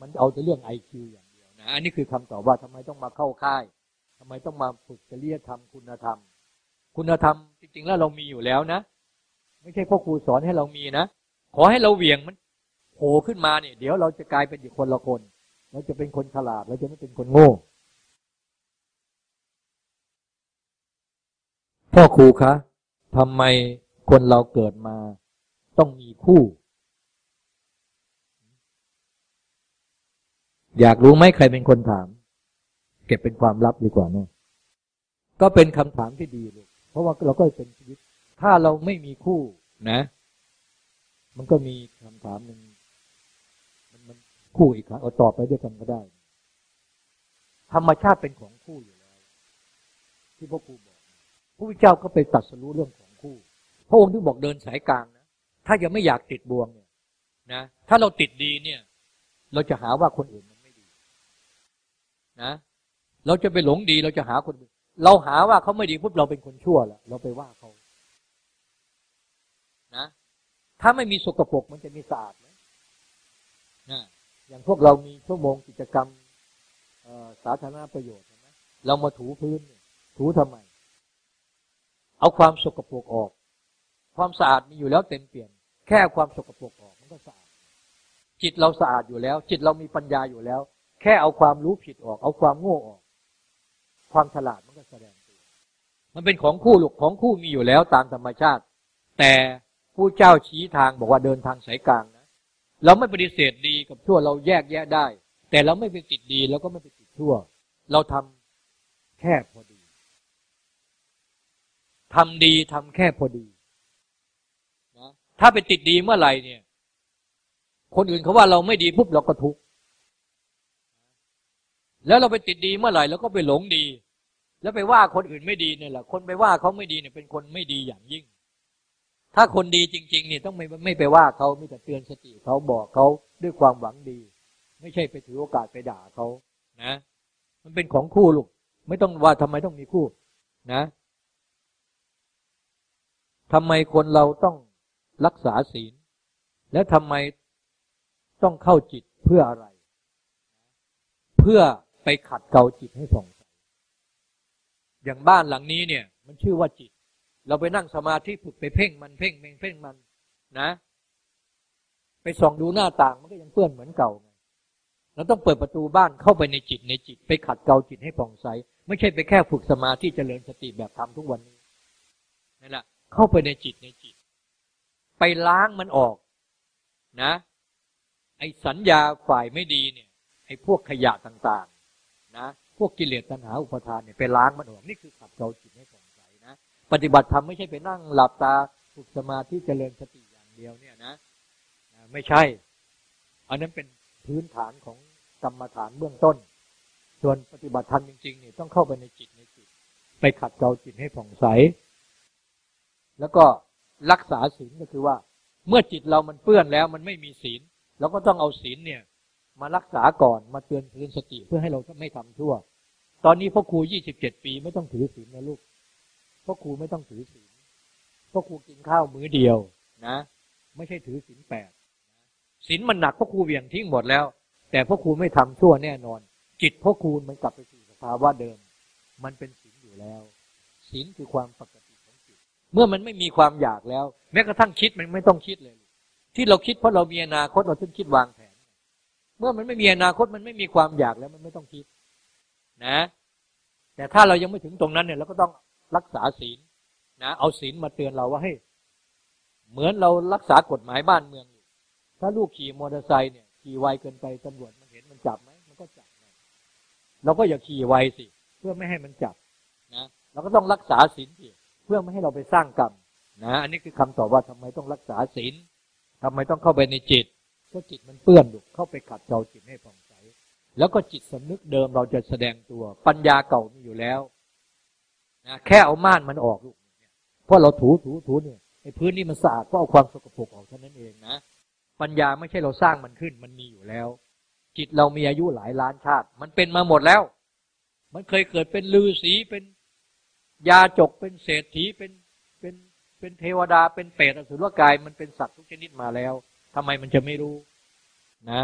มันเอาแต่เรื่องไอคิวอย่างเดียวนะอันนี้คือคำตอบว่าทำไมต้องมาเข้าค่ายทำไมต้องมาฝึกจริยธรรมคุณธรรม คุณธรรมจริง ๆ แล้วเรามีอยู่แล้วนะ ไม่ใช่พ่อครูสอนให้เรามีนะขอให้เราเหวี่ยงมันโผล่ขึ้นมาเนี่ย เดี๋ยวเราจะกลายเป็นอีกคนละคนเราจะเป็นคนฉลาดเราจะไม่เป็นคนโง่พ่อครูคะทำไมคนเราเกิดมา ต้องมีคู่ อยากรู้ไหมใครเป็นคนถาม เก็บเป็นความลับดีกว่าเนอะก็เป็นคำถามที่ดีเลยเพราะว่าเราก็เป็นชีวิต ถ้าเราไม่มีคู่นะ มันก็มีคำถามหนึ่งมันมันคู่อีกครั้งเอาตอบไปด้วยกันก็ได้ ธรรมชาติเป็นของคู่อยู่แล้ว ที่พ่อครูบอกพระพุทธเจ้าก็ไปตัดสรู้เรื่องของคู่ พระองค์ที่บอกเดินสายกลาง ถ้ายังไม่อยากติดบ่วงเนี่ยนะถ้าเราติดดีเนี่ย เราจะหาว่าคนอื่นมันไม่ดีนะเราจะไปหลงดีเราจะหาคนอื่นเราหาว่าเขาไม่ดีปุ๊บเราเป็นคนชั่วแล้วเราไปว่าเขานะถ้าไม่มีสกปรกมันจะมีสะอาดไหมนะอย่างพวกเรามีชั่วโมงกิจกรรมสาธารณประโยชน์ใช่ไหมเรามาถูพื้นถูทำไม เอาความสกปรกออก ความสะอาดมีอยู่แล้วเต็มเปลี่ยน แค่ความสกปรกออกมันก็สะอาด จิตเราสะอาดอยู่แล้ว จิตเรามีปัญญาอยู่แล้ว แค่เอาความรู้ผิดออก เอาความโง่ออก ความฉลาดมันก็แสดงตัวมันเป็นของคู่หลกของคู่มีอยู่แล้วตามธรรมชาติ แต่ผู้เจ้าชี้ทางบอกว่าเดินทางสายกลางนะเราไม่ปฏิเสธดีกับชั่วเราแยกแยะได้ แต่เราไม่ไปติดดีแล้วก็ไม่ไปติดชั่ว เราทำแค่พอดีทำดีทำแค่พอดี ถ้าไปติดดีเมื่อไหร่เนี่ย คนอื่นเขาว่าเราไม่ดีปุ๊บเราก็ทุกข์แล้วเราไปติดดีเมื่อไหร่เราก็ไปหลงดี แล้วไปว่าคนอื่นไม่ดีเนี่ยแหละคนไปว่าเขาไม่ดีเนี่ยเป็นคนไม่ดีอย่างยิ่ง ถ้าคนดีจริงๆเนี่ยต้องไม่ไม่ไปว่าเขาไม่แต่เตือนสติเขาบอกเขาด้วยความหวังดี ไม่ใช่ไปถือโอกาสไปด่าเขานะ มันเป็นของคู่ลูกไม่ต้องว่าทำไมต้องมีคู่นะทำไมคนเราต้อง รักษาศีล และทำไมต้องเข้าจิตเพื่ออะไร เพื่อไปขัดเกลาจิตให้ผ่องใสอย่างบ้านหลังนี้เนี่ย มันชื่อว่าจิต เราไปนั่งสมาธิฝึกไปเพ่งมันเพ่งเพ่งเพ่งมันนะ ไปส่องดูหน้าต่างมันก็ยังเปื้อนเหมือนเก่าไงเราต้องเปิดประตูบ้านเข้าไปในจิตในจิต ไปขัดเกลาจิตให้ผ่องใส ไม่ใช่ไปแค่ฝึกสมาธิเจริญสติแบบทำทุกวันนี้นั่นแหละเข้าไปในจิตในจิต ไปล้างมันออกนะ ไอสัญญาฝ่ายไม่ดีเนี่ยไอพวกขยะต่างๆ นะ พวกกิเลสตัณหาอุปทานเนี่ยไปล้างมันออกนี่คือขับเกลาจิตให้ผ่องใสนะ ปฏิบัติธรรมไม่ใช่ไปนั่งหลับตาฝึกสมาธิเจริญสติอย่างเดียวเนี่ยนะไม่ใช่ อันนั้นเป็นพื้นฐานของกรรมฐานเบื้องต้น ส่วนปฏิบัติธรรมจริงๆเนี่ยต้องเข้าไปในจิตในจิต ไปขัดเกลาจิตให้ผ่องใส แล้วก็ รักษาศีลก็คือว่า เมื่อจิตเรามันเปื้อนแล้วมันไม่มีศีลเราก็ต้องเอาศีลเนี่ย มารักษาก่อนมาเตือนเตือนสติเพื่อให้เราไม่ทำชั่ว ตอนนี้พ่อครูยี่สิบเจ็ดปีไม่ต้องถือศีลนะลูกพ่อครูไม่ต้องถือศีลพ่อครูกินข้าวมื้อเดียวนะ ไม่ใช่ถือศีลแปดศีลมันหนักพ่อครูเบี่ยงทิ้งหมดแล้ว แต่พ่อครูไม่ทำชั่วแน่นอน จิตพ่อครูมันกลับไปสู่สภาวะเดิม มันเป็นศีลอยู่แล้วศีลคือความปกติ เมื่อมันไม่มีความอยากแล้ว แม้กระทั่งคิดมันไม่ต้องคิดเลย ที่เราคิดเพราะเรามีอนาคตเราต้องคิดวางแผน เมื่อมันไม่มีอนาคตมันไม่มีความอยากแล้วมันไม่ต้องคิด นะ แต่ถ้าเรายังไม่ถึงตรงนั้นเนี่ยเราก็ต้องรักษาศีลนะเอาศีลมาเตือนเราว่าให้เหมือนเรารักษากฎหมายบ้านเมืองอยู่ถ้าลูกขี่มอเตอร์ไซค์เนี่ยขี่ไวเกินไปตำรวจมันเห็นมันจับไหมมันก็จับเราก็อย่าขี่ไวสิ เพื่อไม่ให้มันจับนะเราก็ต้องรักษาศีลสิ เพื่อไม่ให้เราไปสร้างกรรมนะอันนี้คือคำตอบว่าทำไมต้องรักษาศีลทำไมต้องเข้าไปในจิตเพราะจิตมันเปื้อนอยู่เข้าไปขัดเกลาจิตให้ผ่องใสแล้วก็จิตสำนึกเดิมเราจะแสดงตัว ปัญญาเก่ามีอยู่แล้วนะแค่เอาม่านมันออกลูกเพราะเราถูถูถูเนี่ยไอ้พื้นนี่มันสะอาดก็เอาความสกปรกออกเท่านั้นเองนะ ปัญญาไม่ใช่เราสร้างมันขึ้น มันมีอยู่แล้ว จิตเรามีอายุหลายล้านชาติ มันเป็นมาหมดแล้ว มันเคยเกิดเป็นลือสีเป็น ยาจกเป็นเศรษฐีเป็นเป็นเป็นเทวดาเป็นเปรตอสุรกายมันเป็นสัตว์ทุกชนิดมาแล้วทำไมมันจะไม่รู้นะ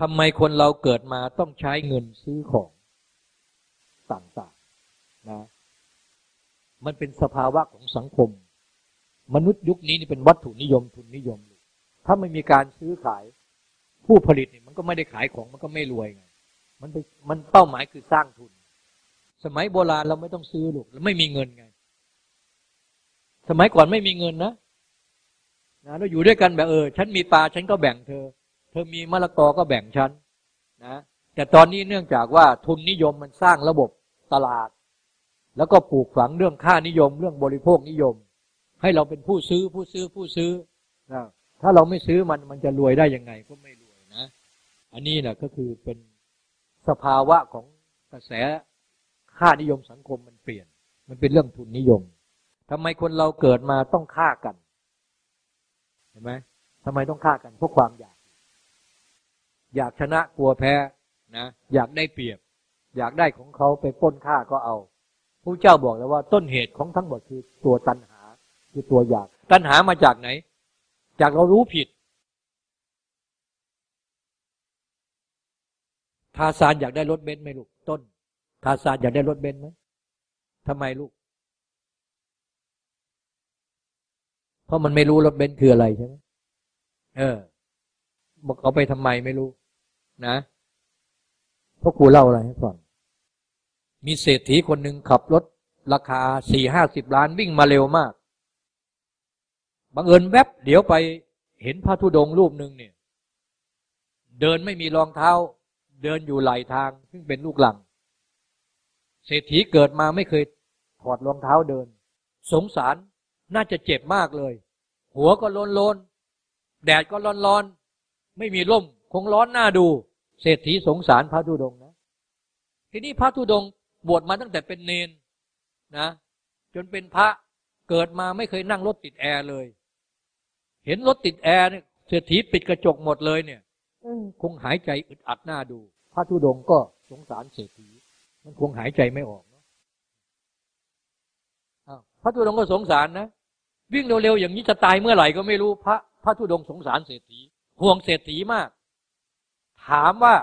ทำไมคนเราเกิดมาต้องใช้เงินซื้อของต่างๆนะ มันเป็นสภาวะของสังคม มนุษย์ยุคนี้นี่เป็นวัตถุนิยมทุนนิยม ถ้าไม่มีการซื้อขาย ผู้ผลิตเนี่ยมันก็ไม่ได้ขายของมันก็ไม่รวยไง มันไปมันเป้าหมายคือสร้างทุน สมัยโบราณเราไม่ต้องซื้อลูกเราไม่มีเงินไง สมัยก่อนไม่มีเงินนะนะเราอยู่ด้วยกันแบบเออฉันมีปลาฉันก็แบ่งเธอ เธอมีมะละกอก็แบ่งฉันนะแต่ตอนนี้เนื่องจากว่าทุนนิยมมันสร้างระบบตลาด แล้วก็ปลูกฝังเรื่องค่านิยม เรื่องบริโภคนิยม ให้เราเป็นผู้ซื้อผู้ซื้อผู้ซื้อนะถ้าเราไม่ซื้อมันมันจะรวยได้ยังไงก็ไม่รวยนะ อันนี้นะก็คือเป็นสภาวะของกระแส ค่านิยมสังคมมันเปลี่ยน มันเป็นเรื่องทุนนิยมทำไมคนเราเกิดมาต้องฆ่ากันเห็นไหมทำไมต้องฆ่ากันเพราะความอยาก อยากชนะกลัวแพ้นะอยากได้เปรียบ อยากได้ของเขาไปป้นฆ่าก็เอาผู้เจ้าบอกแล้วว่าต้นเหตุของทั้งหมดคือตัวตัณหาคือตัวอยาก ตัณหามาจากไหน จากเรารู้ผิดทาซานอยากได้รถเบนซ์ไหมลูกต้น ทาซานอยากได้รถเบนซ์ไหมทำไมลูก เพราะมันไม่รู้รถเบนซ์คืออะไรใช่ไหมเออบอกเอาไปทำไมไม่รู้ นะพ่อครูเล่าอะไรให้ฟังมีเศรษฐีคนหนึ่งขับรถราคาสี่ห้าสิบล้านวิ่งมาเร็วมาก บังเอิญแวบเดี๋ยวไปเห็นพระธุดงรูปหนึ่งเนี่ย เดินไม่มีรองเท้า เดินอยู่ไหลทาง ซึ่งเป็นลูกหลัง เศรษฐีเกิดมาไม่เคยถอดรองเท้าเดิน สงสารน่าจะเจ็บมากเลย หัวก็โลนโลนแดดก็ร้อนร้อนไม่มีร่ม คงร้อนหน้าดู เศรษฐีสงสารพระธุดงนะ ทีนี้พระธุดงบวชมาตั้งแต่เป็นเนนนะ จนเป็นพระเกิดมาไม่เคยนั่งรถติดแอร์เลย เห็นรถติดแอร์เนี่ยเศรษฐีปิดกระจกหมดเลยเนี่ยคงหายใจอึดอัดหน้าดู พระธุดงก็สงสารเศรษฐี มันคงหายใจไม่ออกเนาะพระธุดงก็สงสารนะ วิ่งเร็วๆอย่างนี้จะตายเมื่อไหร่ก็ไม่รู้พระพระธุดงสงสารเศรษฐีห่วงเศรษฐีมาก ถามว่า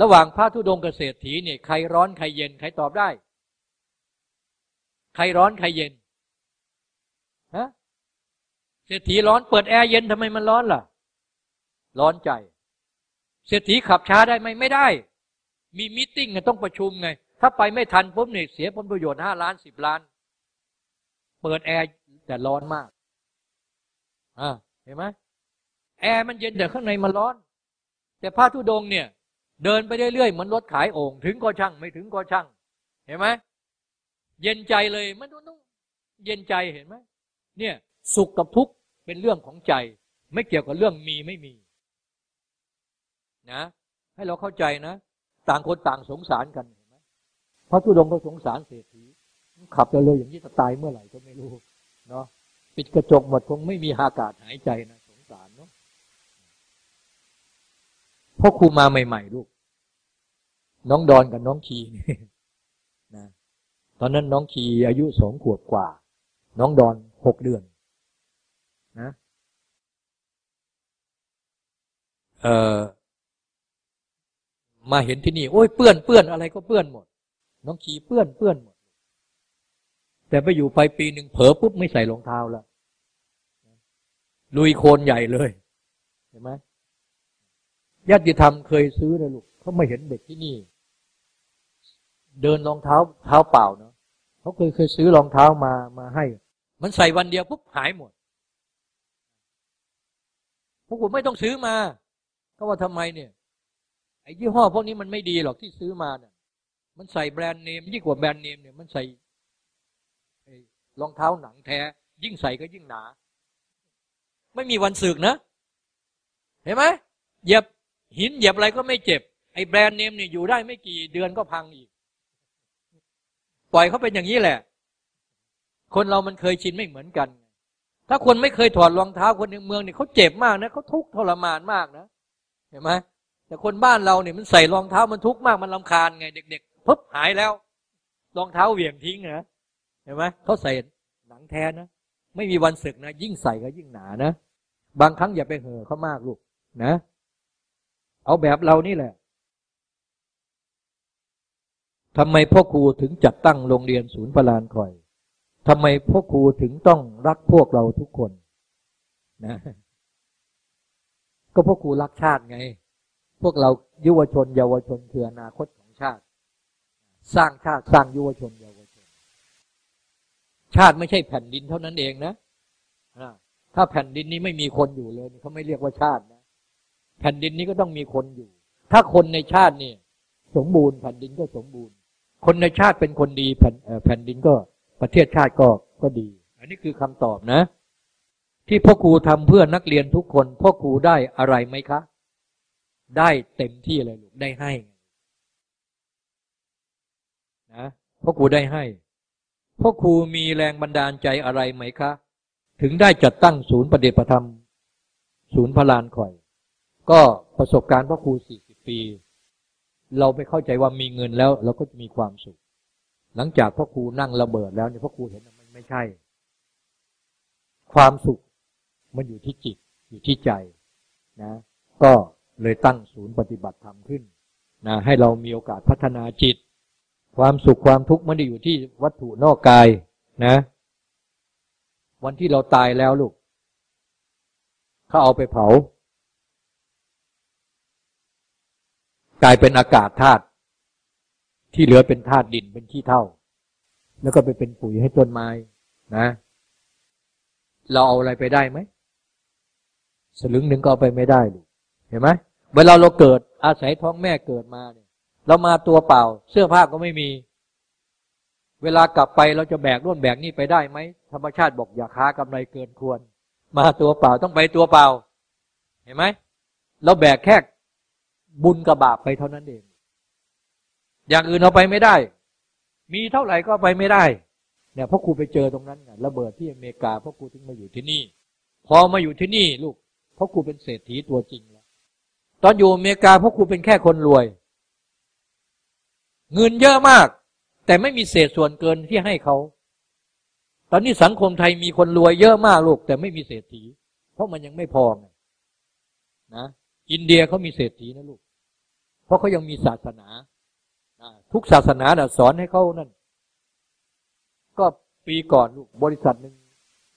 ระหว่างพระธุดงกับเศรษฐีเนี่ยใครร้อนใครเย็นใครตอบได้ ใครร้อนใครเย็นฮะเศรษฐีร้อนเปิดแอร์เย็นทำไมมันร้อนล่ะ ร้อนใจ เศรษฐีขับช้าได้ไหมไม่ได้ มีมิ팅ไงต้องประชุมไง ถ้าไปไม่ทันปุ๊บเนี่ยเสียผลประโยชน์ห้าล้านสิบล้าน เปิดแอร์แต่ร้อนมากอ่าเห็นไหมแอร์มันเย็นแต่ข้างในมันร้อน แต่พระธุดงเนี่ย เดินไปเรื่อยๆเหมือนรถขายโอ่งถึงก็ช่างไม่ถึงก็ช่าง เห็นไหมเย็นใจเลยมันต้องเย็นใจเห็นไหมเนี่ย สุขกับทุกข์เป็นเรื่องของใจ ไม่เกี่ยวกับเรื่องมีไม่มี นะ ให้เราเข้าใจนะ ต่างคนต่างสงสารกันเห็นไหมพระธุดงก็สงสารเศรษฐีขับไปเร็วอย่างนี้จะตายเมื่อไหร่ก็ไม่รู้เนาะปิดกระจกหมดคงไม่มีอากาศหายใจนะสงสารเนาะพ่อครูมาใหม่ ๆ ลูก น้องดอนกับน้องคีนะตอนนั้นน้องคีอายุสองขวบกว่า น้องดอนหกเดือนนะเอ่อ มาเห็นที่นี่ โอ้ยเปื้อนเปื้อนอะไรก็เปื้อนหมด น้องขี่เปื้อนเปื้อนหมด แต่ไปอยู่ไปปีหนึ่งเผลอปุ๊บไม่ใส่รองเท้าแล้วลุยโคลนใหญ่เลย เห็นไหมญาติธรรมเคยซื้อเลยลูกเขาไม่เห็นเด็กที่นี่ เดินรองเท้าเท้าเปล่าเนาะเขาเคยเคยซื้อรองเท้ามามาให้ มันใส่วันเดียวปุ๊บหายหมดพวกผมไม่ต้องซื้อมาเขาว่าทำไมเนี่ย ไอ้ยี่ห้อพวกนี้มันไม่ดีหรอกที่ซื้อมาเนี่ยมันใส่แบรนด์เนมยิ่งกว่าแบรนด์เนมเนี่ยมันใส่รองเท้าหนังแท้ ยิ่งใส่ก็ยิ่งหนา ไม่มีวันสึกนะ เห็นไหมเหยียบหินเหยียบอะไรก็ไม่เจ็บ ไอ้แบรนด์เนมเนี่ยอยู่ได้ไม่กี่เดือนก็พังอีก ปล่อยเขาเป็นอย่างนี้แหละ คนเรามันเคยชินไม่เหมือนกัน ถ้าคนไม่เคยถอดรองเท้าคนในเมืองเนี่ยเขาเจ็บมากนะเขาทุกข์ทรมานมากนะ เห็นไหม แต่คนบ้านเราเนี่ยมันใส่รองเท้ามันทุกข์มากมันลำคาญไง เด็กๆปุ๊บหายแล้ว รองเท้าเหวี่ยงทิ้งนะเห็นไหมเขาใส่หนังแท้นะไม่มีวันสึกนะ ยิ่งใส่ก็ยิ่งหนานะบางครั้งอย่าไปเห่อเขามากลูกนะ เอาแบบเรานี่แหละทำไมพ่อครูถึงจัดตั้งโรงเรียนศูนย์พลานคอยทำไมพ่อครูถึงต้องรักพวกเราทุกคน นะ ก็พ่อครูรักชาติไง พวกเรายุวชน เยาวชนคืออนาคตของชาติ สร้างชาติสร้างยุวชนเยาวชน ชาติไม่ใช่แผ่นดินเท่านั้นเองนะถ้าแผ่นดินนี้ไม่มีคนอยู่เลยเขาไม่เรียกว่าชาตินะ แผ่นดินนี้ก็ต้องมีคนอยู่ ถ้าคนในชาตินี่สมบูรณ์แผ่นดินก็สมบูรณ์ คนในชาติเป็นคนดีแผ่นแผ่นดินก็ประเทศชาติก็ก็ดี อันนี้คือคำตอบนะ ที่พ่อครูทำเพื่อนักเรียนทุกคนพ่อครูได้อะไรไหมคะ ได้เต็มที่เลยลูกได้ให้นะพ่อครูได้ให้พ่อครูมีแรงบันดาลใจอะไรไหมคะ ถึงได้จัดตั้งศูนย์ประเดชประธรรม ศูนย์พลานข่อย ก็ประสบการณ์พ่อครูสี่สิบปี เราไปเข้าใจว่ามีเงินแล้ว เราก็จะมีความสุข หลังจากพ่อครูนั่งระเบิดแล้วเนี่ยพ่อครูเห็นมันไม่ใช่ ความสุขมันอยู่ที่จิตอยู่ที่ใจนะ ก็ เลยตั้งศูนย์ปฏิบัติธรรมขึ้นนะให้เรามีโอกาสพัฒนาจิต ความสุขความทุกข์มันได้อยู่ที่วัตถุนอกกายนะ วันที่เราตายแล้วลูกเขาเอาไปเผา กลายเป็นอากาศธาตุที่เหลือเป็นธาตุดินเป็นขี้เท่า แล้วก็ไปเป็นปุ๋ยให้ต้นไม้นะ เราเอาอะไรไปได้ไหมสลึงหนึ่งก็เอาไปไม่ได้ลูก เห็นไหมเวลาเราเกิดอาศัยท้องแม่เกิดมาเนี่ย เรามาตัวเปล่า เสื้อผ้าก็ไม่มี เวลากลับไปเราจะแบกร่วนแบกนี่ไปได้ไหมธรรมชาติบอกอย่าค้ากำไรเกินควร มาตัวเปล่าต้องไปตัวเปล่า เห็นไหมเราแบกแค่บุญกับบาปไปเท่านั้นเอง อย่างอื่นเอาไปไม่ได้ มีเท่าไหร่ก็ไปไม่ได้เนี่ยพ่อครูไปเจอตรงนั้นไงระเบิดที่อเมริกาพ่อครูถึงมาอยู่ที่นี่ พอมาอยู่ที่นี่ลูกพ่อครูเป็นเศรษฐีตัวจริง ตอนอยู่อเมริกาพ่อครูเป็นแค่คนรวย เงินเยอะมาก แต่ไม่มีเศษส่วนเกินที่ให้เขา ตอนนี้สังคมไทยมีคนรวยเยอะมากลูก แต่ไม่มีเศรษฐี เพราะมันยังไม่พอไงนะอินเดียเขามีเศรษฐีนะลูก เพราะเขายังมีศาสนาทุกศาสนาสอนให้เขานั่น ก็ปีก่อนลูกบริษัทหนึ่ง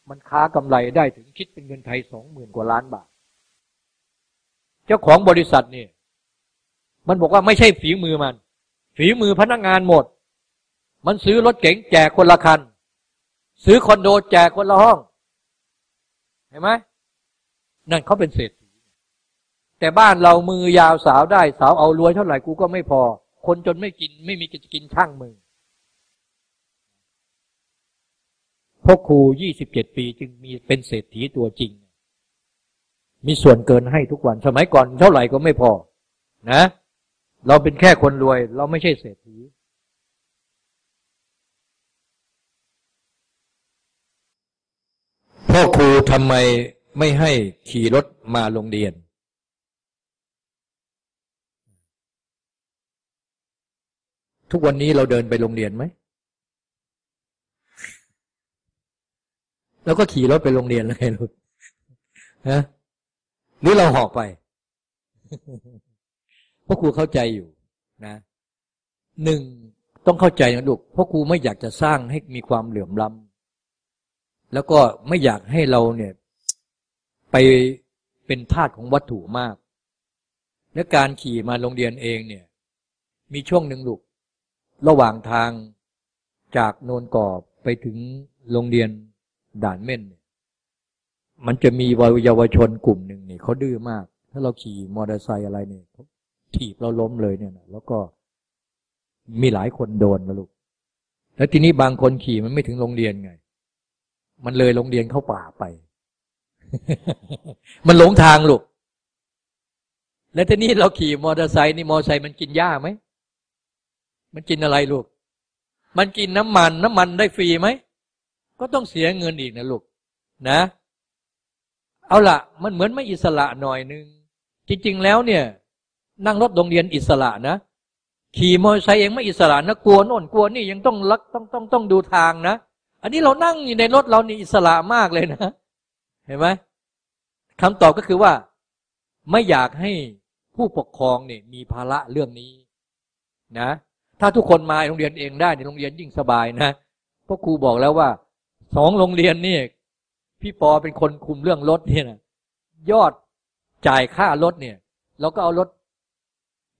มันค้ากำไรได้ถึงคิดเป็นเงินไทยสองหมื่นกว่าล้านบาท เจ้าของบริษัทเนี่ยมันบอกว่าไม่ใช่ฝีมือมัน ฝีมือพนักงานหมด มันซื้อรถเก๋งแจกคนละคัน ซื้อคอนโดแจกคนละห้อง เห็นไหมนั่นเขาเป็นเศรษฐีแต่บ้านเรามือยาวสาวได้ สาวเอารวยเท่าไหร่กูก็ไม่พอ คนจนไม่กินไม่มีกินกินช่างมือพ่อครูยี่สิบเจ็ดปีจึงมีเป็นเศรษฐีตัวจริง มีส่วนเกินให้ทุกวัน สมัยก่อนเท่าไหร่ก็ไม่พอ นะ เราเป็นแค่คนรวย เราไม่ใช่เศรษฐีพ่อครูทำไมไม่ให้ขี่รถมาโรงเรียน ทุกวันนี้เราเดินไปโรงเรียนไหมแล้วก็ขี่รถไปโรงเรียนเลยลูกฮะ หรือเราหอกไปพ่อครูเข้าใจอยู่นะหนึ่งต้องเข้าใจนะลูกเพ่อครูไม่อยากจะสร้างให้มีความเหลื่อมล้ำแล้วก็ไม่อยากให้เราเนี่ย ไปเป็นทาสของวัตถุมาก และการขี่มาโรงเรียนเองเนี่ย มีช่วงหนึ่งลูกระหว่างทางจากโนนกอบไปถึงโรงเรียนด่านเม่นเนี่ย มันจะมีวัยเยาวชนกลุ่มหนึ่งเนี่ยเขาดื้อมาก ถ้าเราขี่มอเตอร์ไซค์อะไรเนี่ยถีบเราล้มเลยเนี่ยนะแล้วก็มีหลายคนโดนนะลูก แล้วทีนี้บางคนขี่มันไม่ถึงโรงเรียนไง มันเลยโรงเรียนเข้าป่าไป มันหลงทางลูก แล้วทีนี้เราขี่มอเตอร์ไซค์นี่มอเตอร์ไซค์มันกินหญ้าไหม มันกินอะไรลูก มันกินน้ำมัน น้ำมันได้ฟรีไหม ก็ต้องเสียเงินอีกนะลูก นะ เอาละมันเหมือนไม่อิสระหน่อยนึง จริง ๆ แล้วเนี่ย นั่งรถโรงเรียนอิสระนะ ขี่มอเตอร์ไซค์เองไม่อิสระนะกลัวโน่นกลัวนี่ยังต้องลักต้องต้องต้องดูทางนะ อันนี้เรานั่งอยู่ในรถเรานี่อิสระมากเลยนะ เห็นไหมคำตอบก็คือว่า ไม่อยากให้ผู้ปกครองเนี่ย มีภาระเรื่องนี้ นะ ถ้าทุกคนมาโรงเรียนเองได้ในโรงเรียนยิ่งสบายนะเพราะครูบอกแล้วว่าสองโรงเรียนนี่ พี่ปอเป็นคนคุมเรื่องรถเนี่ยนะยอดจ่ายค่ารถเนี่ยเราก็เอารถ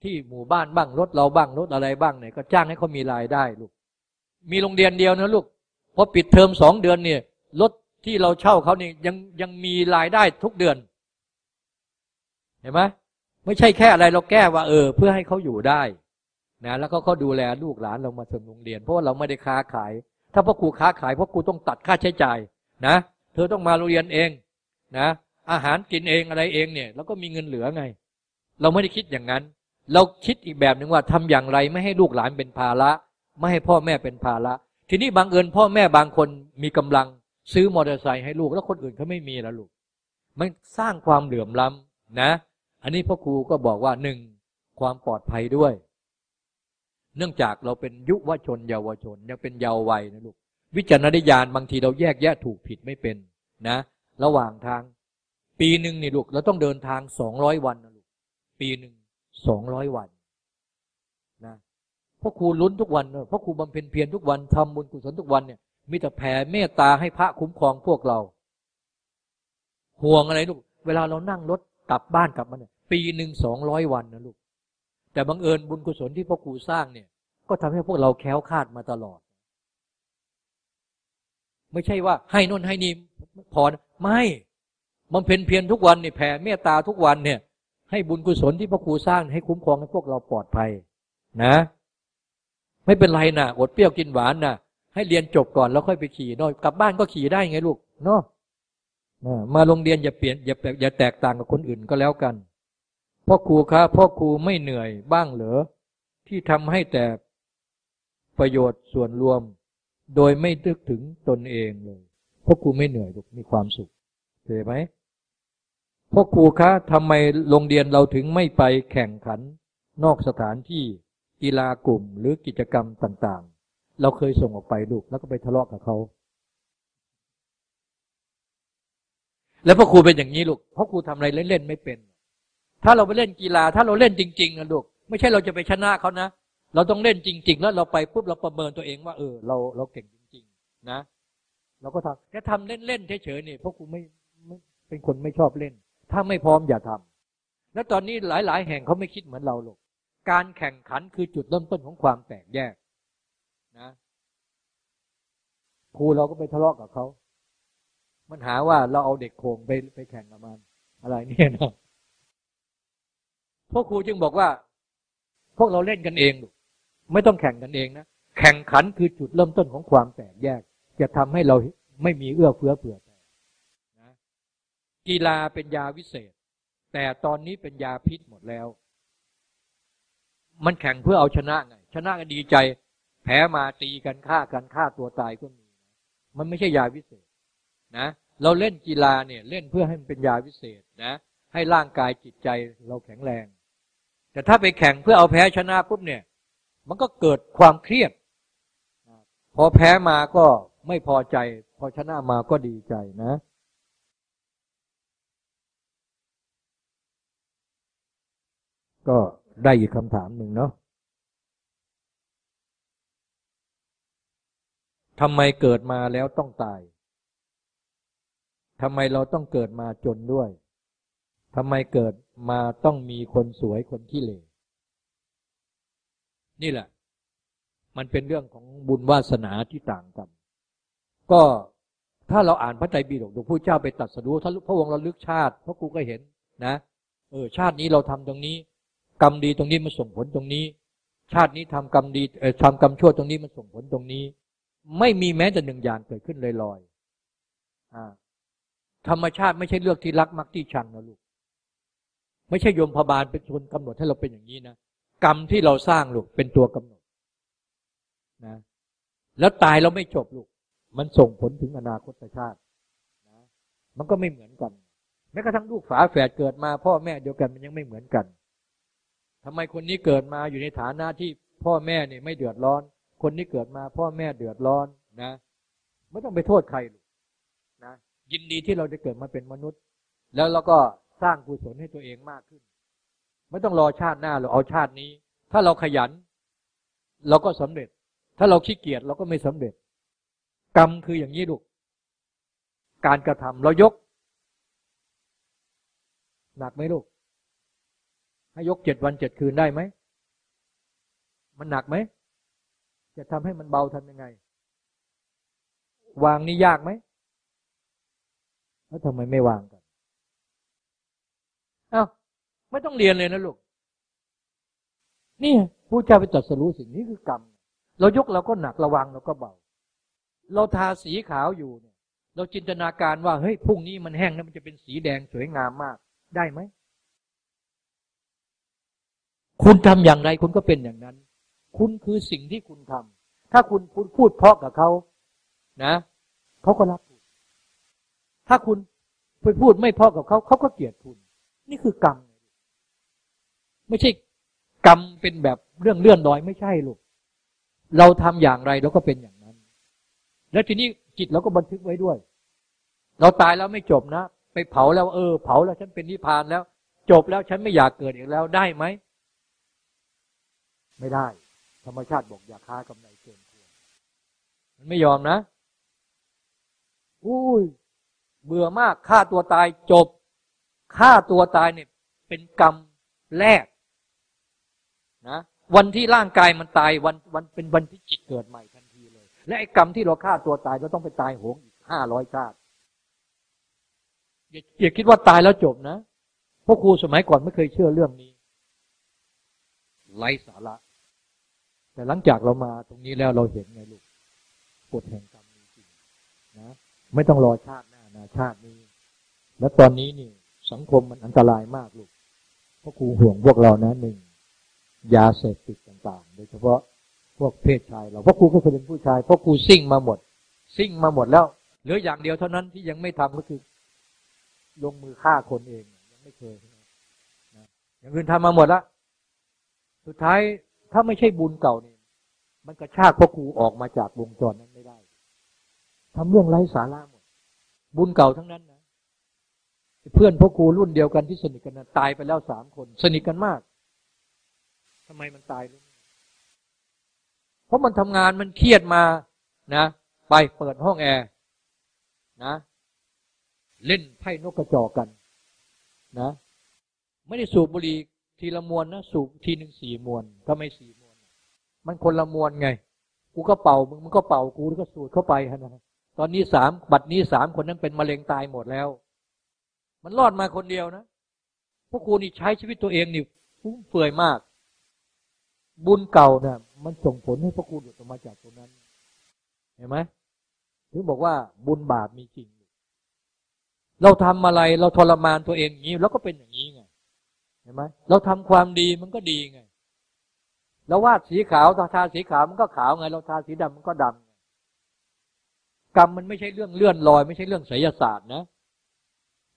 ที่หมู่บ้านบ้างรถเราบ้างรถอะไรบ้างเนี่ยก็จ้างให้เขามีรายได้ลูก มีโรงเรียนเดียวนะลูกพอปิดเทอมสองเดือนเนี่ยรถที่เราเช่าเขาเนี่ยยังยังมีรายได้ทุกเดือน เห็นไหมไม่ใช่แค่อะไรเราแก้ว่าเออ เพื่อให้เขาอยู่ได้นะแล้วเขาดูแลลูกหลานเรามาส่งโรงเรียน เพราะว่าเราไม่ได้ค้าขาย ถ้าพ่อครูค้าขายพ่อครูต้องตัดค่าใช้จ่ายนะ เธอต้องมาโรงเรียนเองนะอาหารกินเองอะไรเองเนี่ย แล้วก็มีเงินเหลือไง เราไม่ได้คิดอย่างนั้น เราคิดอีกแบบหนึ่งว่าทำอย่างไรไม่ให้ลูกหลานเป็นภาระ ไม่ให้พ่อแม่เป็นภาระ ทีนี้บางเอิญพ่อแม่บางคนมีกำลังซื้อมอเตอร์ไซค์ให้ลูก แล้วคนอื่นเขาไม่มีแล้วลูก มันสร้างความเหลื่อมล้ำนะ อันนี้พ่อครูก็บอกว่าหนึ่งความปลอดภัยด้วย เนื่องจากเราเป็นยุวชนเยาวชน ยังเป็นเยาว์วัยนะลูก วิจารณญาณบางทีเราแยกแยะถูกผิดไม่เป็นนะ ระหว่างทาง ปีหนึ่งนี่ลูกเราต้องเดินทางสองร้อยวันนะลูกปีหนึ่งสองร้อยวันนะพ่อครูลุ้นทุกวันพ่อครูบำเพ็ญเพียรทุกวันทำบุญกุศลทุกวันเนี่ยมีแต่แผ่เมตตาให้พระคุ้มครองพวกเรา ห่วงอะไรลูก เวลาเรานั่งรถกลับบ้านกลับมาเนี่ยปีหนึ่งสองร้อยวันนะลูก แต่บังเอิญบุญกุศลที่พ่อครูสร้างเนี่ย ก็ทำให้พวกเราแค้วคาดมาตลอด ไม่ใช่ว่าให้นนให้นี่พอไม่มันเพ็ญเพียรทุกวันเนี่ยแผ่เมตตาทุกวันเนี่ย ให้บุญกุศลที่พ่อครูสร้างให้คุ้มครองให้พวกเราปลอดภัย นะ ไม่เป็นไรนะอดเปรี้ยวกินหวานนะให้เรียนจบก่อนแล้วค่อยไปขี่นาะกลับบ้านก็ขี่ได้ไงลูกเนาะมาโรงเรียนอย่าเปลี่ยนอย่าอย่าแตกต่างกับคนอื่นก็แล้วกันพ่อครูครับพ่อครูไม่เหนื่อยบ้างเหรอที่ทำให้แต่ประโยชน์ส่วนรวม โดยไม่นึกถึงตนเองเลยพ่อครูไม่เหนื่อยลูกมีความสุขเห็นไหมพ่อครูคะทำไมโรงเรียนเราถึงไม่ไปแข่งขัน นอกสถานที่กีฬากลุ่มหรือกิจกรรมต่างๆ เราเคยส่งออกไปลูกแล้วก็ไปทะเลาะกับเขาแล้วพ่อครูเป็นอย่างนี้ลูกพ่อครูทำอะไรเล่นๆไม่เป็น ถ้าเราไปเล่นกีฬา ถ้าเราเล่นจริงๆนะลูก ไม่ใช่เราจะไปชนะเขานะ เราต้องเล่นจริง ๆ แล้วเราไปปุ๊บเราประเมินตัวเองว่า เออ เราเราเก่งจริง ๆ นะ เราก็ทำแค่ทำเล่นๆเฉยๆนี่เพ่อครูไม่ไม่เป็นคนไม่ชอบเล่น ถ้าไม่พร้อมอย่าทำแล้วตอนนี้หลาย ๆ แห่งเขาไม่คิดเหมือนเราหรอกการแข่งขันคือจุดเริ่มต้นของความแตกแยก นะครูเราก็ไปทะเลาะกับเขา มันหาว่าเราเอาเด็กโขงไปไปแข่งกับมัน อะไรเนี่ยนะพวกครูจึงบอกว่า พวกเราเล่นกันเองลูก ไม่ต้องแข่งกันเองนะแข่งขันคือจุดเริ่มต้นของความแตกแยก จะทำให้เราไม่มีเอื้อเฟื้อเผื่อแผ่นะกีฬาเป็นยาวิเศษ แต่ตอนนี้เป็นยาพิษหมดแล้ว มันแข่งเพื่อเอาชนะไงชนะกันดีใจ แพ้มาตีกันฆ่ากันฆ่าตัวตายก็มี มันไม่ใช่ยาวิเศษ นะ เราเล่นกีฬาเนี่ย เล่นเพื่อให้มันเป็นยาวิเศษนะ ให้ร่างกายจิตใจเราแข็งแรง แต่ถ้าไปแข่งเพื่อเอาแพ้ชนะปุ๊บเนี่ย มันก็เกิดความเครียด พอแพ้มาก็ไม่พอใจ พอชนะมาก็ดีใจนะก็ได้อีกคำถามหนึ่งเนาะทำไมเกิดมาแล้วต้องตาย ทำไมเราต้องเกิดมาจนด้วย ทำไมเกิดมาต้องมีคนสวยคนที่เลว นี่แหละ มันเป็นเรื่องของบุญวาสนาที่ต่างกัน ก็ถ้าเราอ่านพระไตรปิฎกหลวงพ่อเจ้าไปตัดสรู้ถ้าพระองค์เราลึกชาติพระกูก็เห็นนะ เออ ชาตินี้เราทำตรงนี้ กรรมดีตรงนี้มันส่งผลตรงนี้ ชาตินี้ทำกรรมดีเออทำกรรมชั่วตรงนี้มันส่งผลตรงนี้ ไม่มีแม้แต่หนึ่งอย่างเกิดขึ้นลอยๆธรรมชาติไม่ใช่เลือกที่รักมักที่ชังนะลูก ไม่ใช่โยมพบาลเป็นคนกำหนดให้เราเป็นอย่างนี้นะ กรรมที่เราสร้างลูกเป็นตัวกำหนดนะแล้วตายเราไม่จบลูก มันส่งผลถึงอนาคตชาตินะมันก็ไม่เหมือนกัน แม้กระทั่งลูกฝาแฝดเกิดมา พ่อแม่เดียวกันมันยังไม่เหมือนกันทำไมคนนี้เกิดมาอยู่ในฐานะที่พ่อแม่เนี่ยไม่เดือดร้อน คนนี้เกิดมา พ่อแม่เดือดร้อนนะไม่ต้องไปโทษใครลูกนะยินดีที่เราได้เกิดมาเป็นมนุษย์ แล้วเราก็สร้างกุศลให้ตัวเองมากขึ้น ไม่ต้องรอชาติหน้าเราเอาชาตินี้ ถ้าเราขยัน เราก็สำเร็จ ถ้าเราขี้เกียจเราก็ไม่สำเร็จ กรรมคืออย่างนี้ลูกการกระทำเรายก หนักไหมลูกให้ยกเจ็ดวันเจ็ดคืนได้ไหมมันหนักไหมจะทำให้มันเบาทำยังไง วางนี่ยากไหมแล้วทำไมไม่วางกันอา้าว ไม่ต้องเรียนเลยนะลูกนี่ผู้เจ้าไปตรัสรู้สิ่งนี้คือกรรม เรายกเราก็หนักระวังเราก็เบา เราทาสีขาวอยู่เนี่ย เราจินตนาการว่าเฮ้ยพรุ่งนี้มันแห้งแล้วมันจะเป็นสีแดงสวยงามมาก ได้ไหมคุณทำอย่างไรคุณก็เป็นอย่างนั้น คุณคือสิ่งที่คุณทำถ้าคุณพูดพูดเพราะกับเขานะเขาก็รักคุณถ้าคุณไปพูดไม่เพราะกับเขาเขาก็เกลียดคุณ นี่คือกรรม ไม่ใช่กรรมเป็นแบบเรื่องเลื่อนลอยไม่ใช่ลูกเราทำอย่างไรเราก็เป็นอย่างนั้น แล้วทีนี้จิตเราก็บันทึกไว้ด้วย เราตายแล้วไม่จบนะ ไปเผาแล้วเออ เผาแล้วฉันเป็นนิพพานแล้ว จบแล้วฉันไม่อยากเกิดอีกแล้วได้ไหม ไม่ได้ ธรรมชาติบอกอย่าค้ากำไรเกินควรมันไม่ยอมนะอุ้ยเบื่อมากฆ่าตัวตายจบฆ่าตัวตายเนี่ย เป็นกรรมแรก นะวันที่ร่างกายมันตายวันวันเป็นวันที่จิตเกิดใหม่ทันทีเลย และไอ้กรรมที่เราฆ่าตัวตายเราต้องไปตายโหงอีกห้าร้อยชาติอย่าอย่าคิดว่าตายแล้วจบนะพวกครูสมัยก่อนไม่เคยเชื่อเรื่องนี้ไร้สาระ แต่หลังจากเรามาตรงนี้แล้วเราเห็นไงลูกกฎแห่งกรรมมีจริงนะไม่ต้องรอชาติหน้านาชาตินี้ แล้วตอนนี้นี่ สังคมมันอันตรายมากลูกพราะครูห่วงพวกเรานะหนึ่ง ยาเสพติดต่างๆ โดยเฉพาะพวกเพศชายเราเพราะครูก็เคยเป็นผู้ชายเพราะครูซิ่งมาหมด ซิ่งมาหมดแล้ว เหลืออย่างเดียวเท่านั้นที่ยังไม่ทำก็คือ ลงมือฆ่าคนเองยังไม่เคยนะอย่างอื่นทำมาหมดแล้วสุดท้ายถ้าไม่ใช่บุญเก่าเนี่ยมันกระชากพ่อครูออกมาจากวงจรนั้นไม่ได้ทำเรื่องไร้สาระหมด บุญเก่าทั้งนั้นนะเพื่อนพ่อครูรุ่นเดียวกันที่สนิทกันนะตายไปแล้วสามคน สนิทกันมาก ทำไมมันตายรู้เพราะมันทำงานมันเครียดมานะ ไปเปิดห้องแอร์นะ เล่นไพ่นกกระจอกกัน นะ ไม่ได้สูบบุหรี่ทีละมวนนะสูบทีหนึ่งสี่มวนก็ไม่สี่มวน มันคนละมวนไง กูก็เป่ามึงมึงก็เป่ากูแล้วก็สูดเข้าไปนะตอนนี้สามบัดนี้สามคนนั้นเป็นมะเร็งตายหมดแล้ว มันรอดมาคนเดียวนะพวกกูนี่ใช้ชีวิตตัวเองนี่ฟุ่มเฟือยมาก บุญเก่าเนะ่ยมันส่งผลให้พระคุณหลุดออกมาจากตรงนั้น เห็นไหมถึงบอกว่าบุญบาปมีจริง เราทำอะไรเราทรมานตัวเองอย่างนี้เราก็เป็นอย่างนี้ไงเห็นไหมเราทำความดีมันก็ดีไงเราวาดสีขาวทาสีขาวมันก็ขาวไง เราทาสีดำมันก็ดำกรรมมันไม่ใช่เรื่องเลื่อนลอย ไม่ใช่เรื่องไสยศาสตร์นะ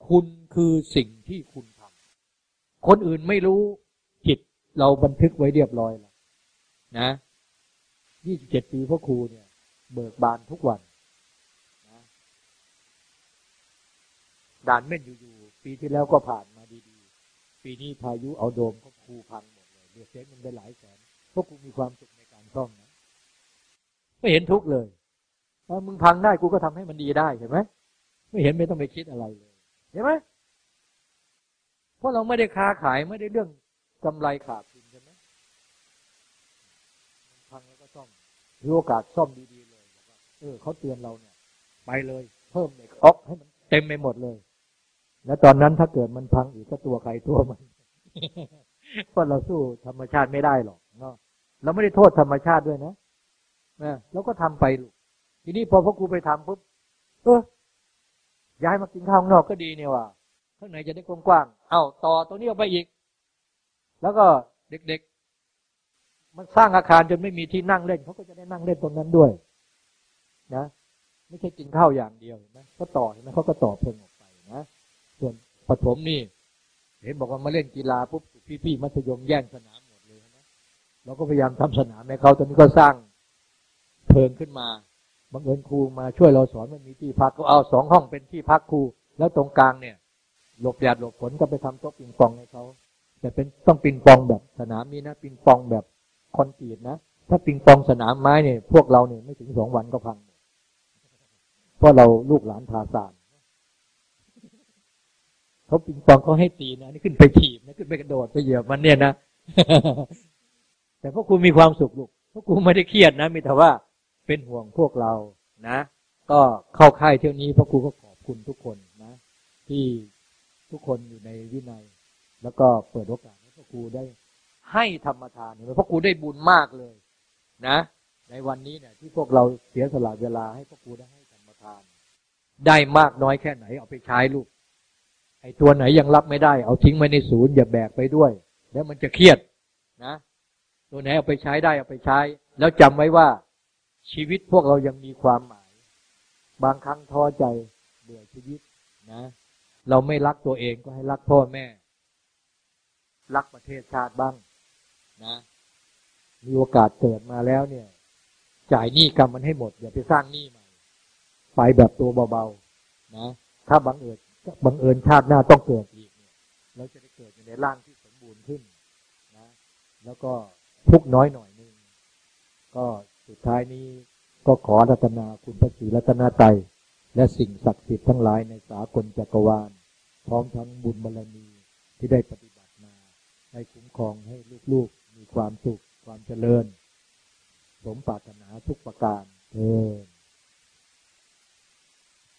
คุณคือสิ่งที่คุณทำคนอื่นไม่รู้จิตเราบันทึกไว้เรียบร้อยแล้ว นะยี่สิบเจ็ดปีพ่อครูเนี่ย เบิกบานทุกวันนะด่านเม่นอยู่ๆปีที่แล้วก็ผ่านมาดีๆ ปีนี้พายุเอาโดมก็ครูพังหมดเลยเดือดเสียเงินไปหลายแสนพวกครูมีความสุขในการซ่อมนะไม่เห็นทุกเลยถ้ามึงพังได้กูก็ทำให้มันดีได้เห็นไหมไม่เห็นไม่ต้องไปคิดอะไรเลยเห็นไหมเพราะเราไม่ได้ค้าขายไม่ได้เรื่องกำไรขาด มีโอกาสซ่อมดีๆเลยเออเขาเตือนเราเนี่ย ไปเลย เพิ่มเหล็กออกให้มันเต็มไปหมดเลย แล้วตอนนั้นถ้าเกิดมันพังอีกก็ตัวใครตัวมันเพราะเราสู้ธรรมชาติไม่ได้หรอกเนาะเราไม่ได้โทษธรรมชาติด้วยนะนะเราก็ทำไปลูกทีนี้พอพ่อครูไปทำปุ๊บเออย้ายมากินข้าวนอกก็ดีเนี่ยว่ะข้างในจะได้กว้างๆเอาต่อตรงนี้ออกไปอีก แล้วก็เด็กๆ มันสร้างอาคารจนไม่มีที่นั่งเล่นเขาก็จะได้นั่งเล่นตรงนั้นด้วย นะ ไม่ใช่กินข้าวอย่างเดียวนะเขาต่อเห็นไหมเขาก็ต่อเพิ่มออกไปนะส่วนปฐมนี่ เห็นบอกว่ามาเล่นกีฬาปุ๊บพี่ๆมัธยมแย่งสนามหมดเลยนะเราก็พยายามทำสนามให้เขาตอนนี้ก็สร้างเพลิงขึ้นมาบังเอิญครูมาช่วยเราสอนมันมีที่พักก็เอาสองห้องเป็นที่พักครู แล้วตรงกลางเนี่ย หลบแดดหลบฝนก็ไปทำโต๊ะปิงปองให้เขาแต่เป็นต้องปิงปองแบบสนามนี้นะปิงปองแบบ คอนกรีตนะ ถ้าปิงปองสนามไม้เนี่ยพวกเราเนี่ยไม่ถึงสองวันก็พัง เพราะเราลูกหลานทาสานเขาปิงปองเขาให้ตีนะนี่ขึ้นไปถีบนะขึ้นไปกระโดดไปเหยียบมันเนี่ยนะแต่พวกคุณมีความสุขลูกพวกคุณไม่ได้เครียดนะมีแต่ว่าเป็นห่วงพวกเรานะ ก็เข้าค่ายเที่ยวนี้พระครูก็ขอบคุณทุกคนนะ ที่ทุกคนอยู่ในวินัย แล้วก็เปิดโอกาสให้พระครูได้ ให้ธรรมทานเห็นไหมพระครูได้บุญมากเลย นะ ในวันนี้เนี่ย ที่พวกเราเสียสละเวลาให้พระครูได้ให้ธรรมทาน ได้มากน้อยแค่ไหนเอาไปใช้ลูกไอ้ตัวไหนยังรับไม่ได้ เอาทิ้งไว้ในศูนย์อย่าแบกไปด้วย แล้วมันจะเครียดนะ ตัวไหนเอาไปใช้ได้เอาไปใช้ แล้วจำไว้ว่าชีวิตพวกเรายังมีความหมาย บางครั้งท้อใจเบื่อชีวิตนะ เราไม่รักตัวเองก็ให้รักพ่อแม่ รักประเทศชาติบ้าง นะมีโอกาสเกิดมาแล้วเนี่ย จ่ายหนี้กรรมมันให้หมด อย่าไปสร้างหนี้ใหม่ไปแบบตัวเบาๆนะถ้าบังเอิญบังเอิญชาติหน้าต้องเกิดอีกเนี่ยเราจะได้เกิดอยู่ในร่างที่สมบูรณ์ขึ้นนะ แล้วก็ทุกน้อยหน่อยนึงก็สุดท้ายนี้ก็ขอรัตนาคุณพระศรีรัตนาไตรและสิ่งศักดิ์สิทธิ์ทั้งหลายในสากลจักรวาล พร้อมทั้งบุญบารรมีที่ได้ปฏิบัติมาให้คุ้มครองให้ลูกๆมี ความสุข ความเจริญ สมปรารถนาทุกประการเออ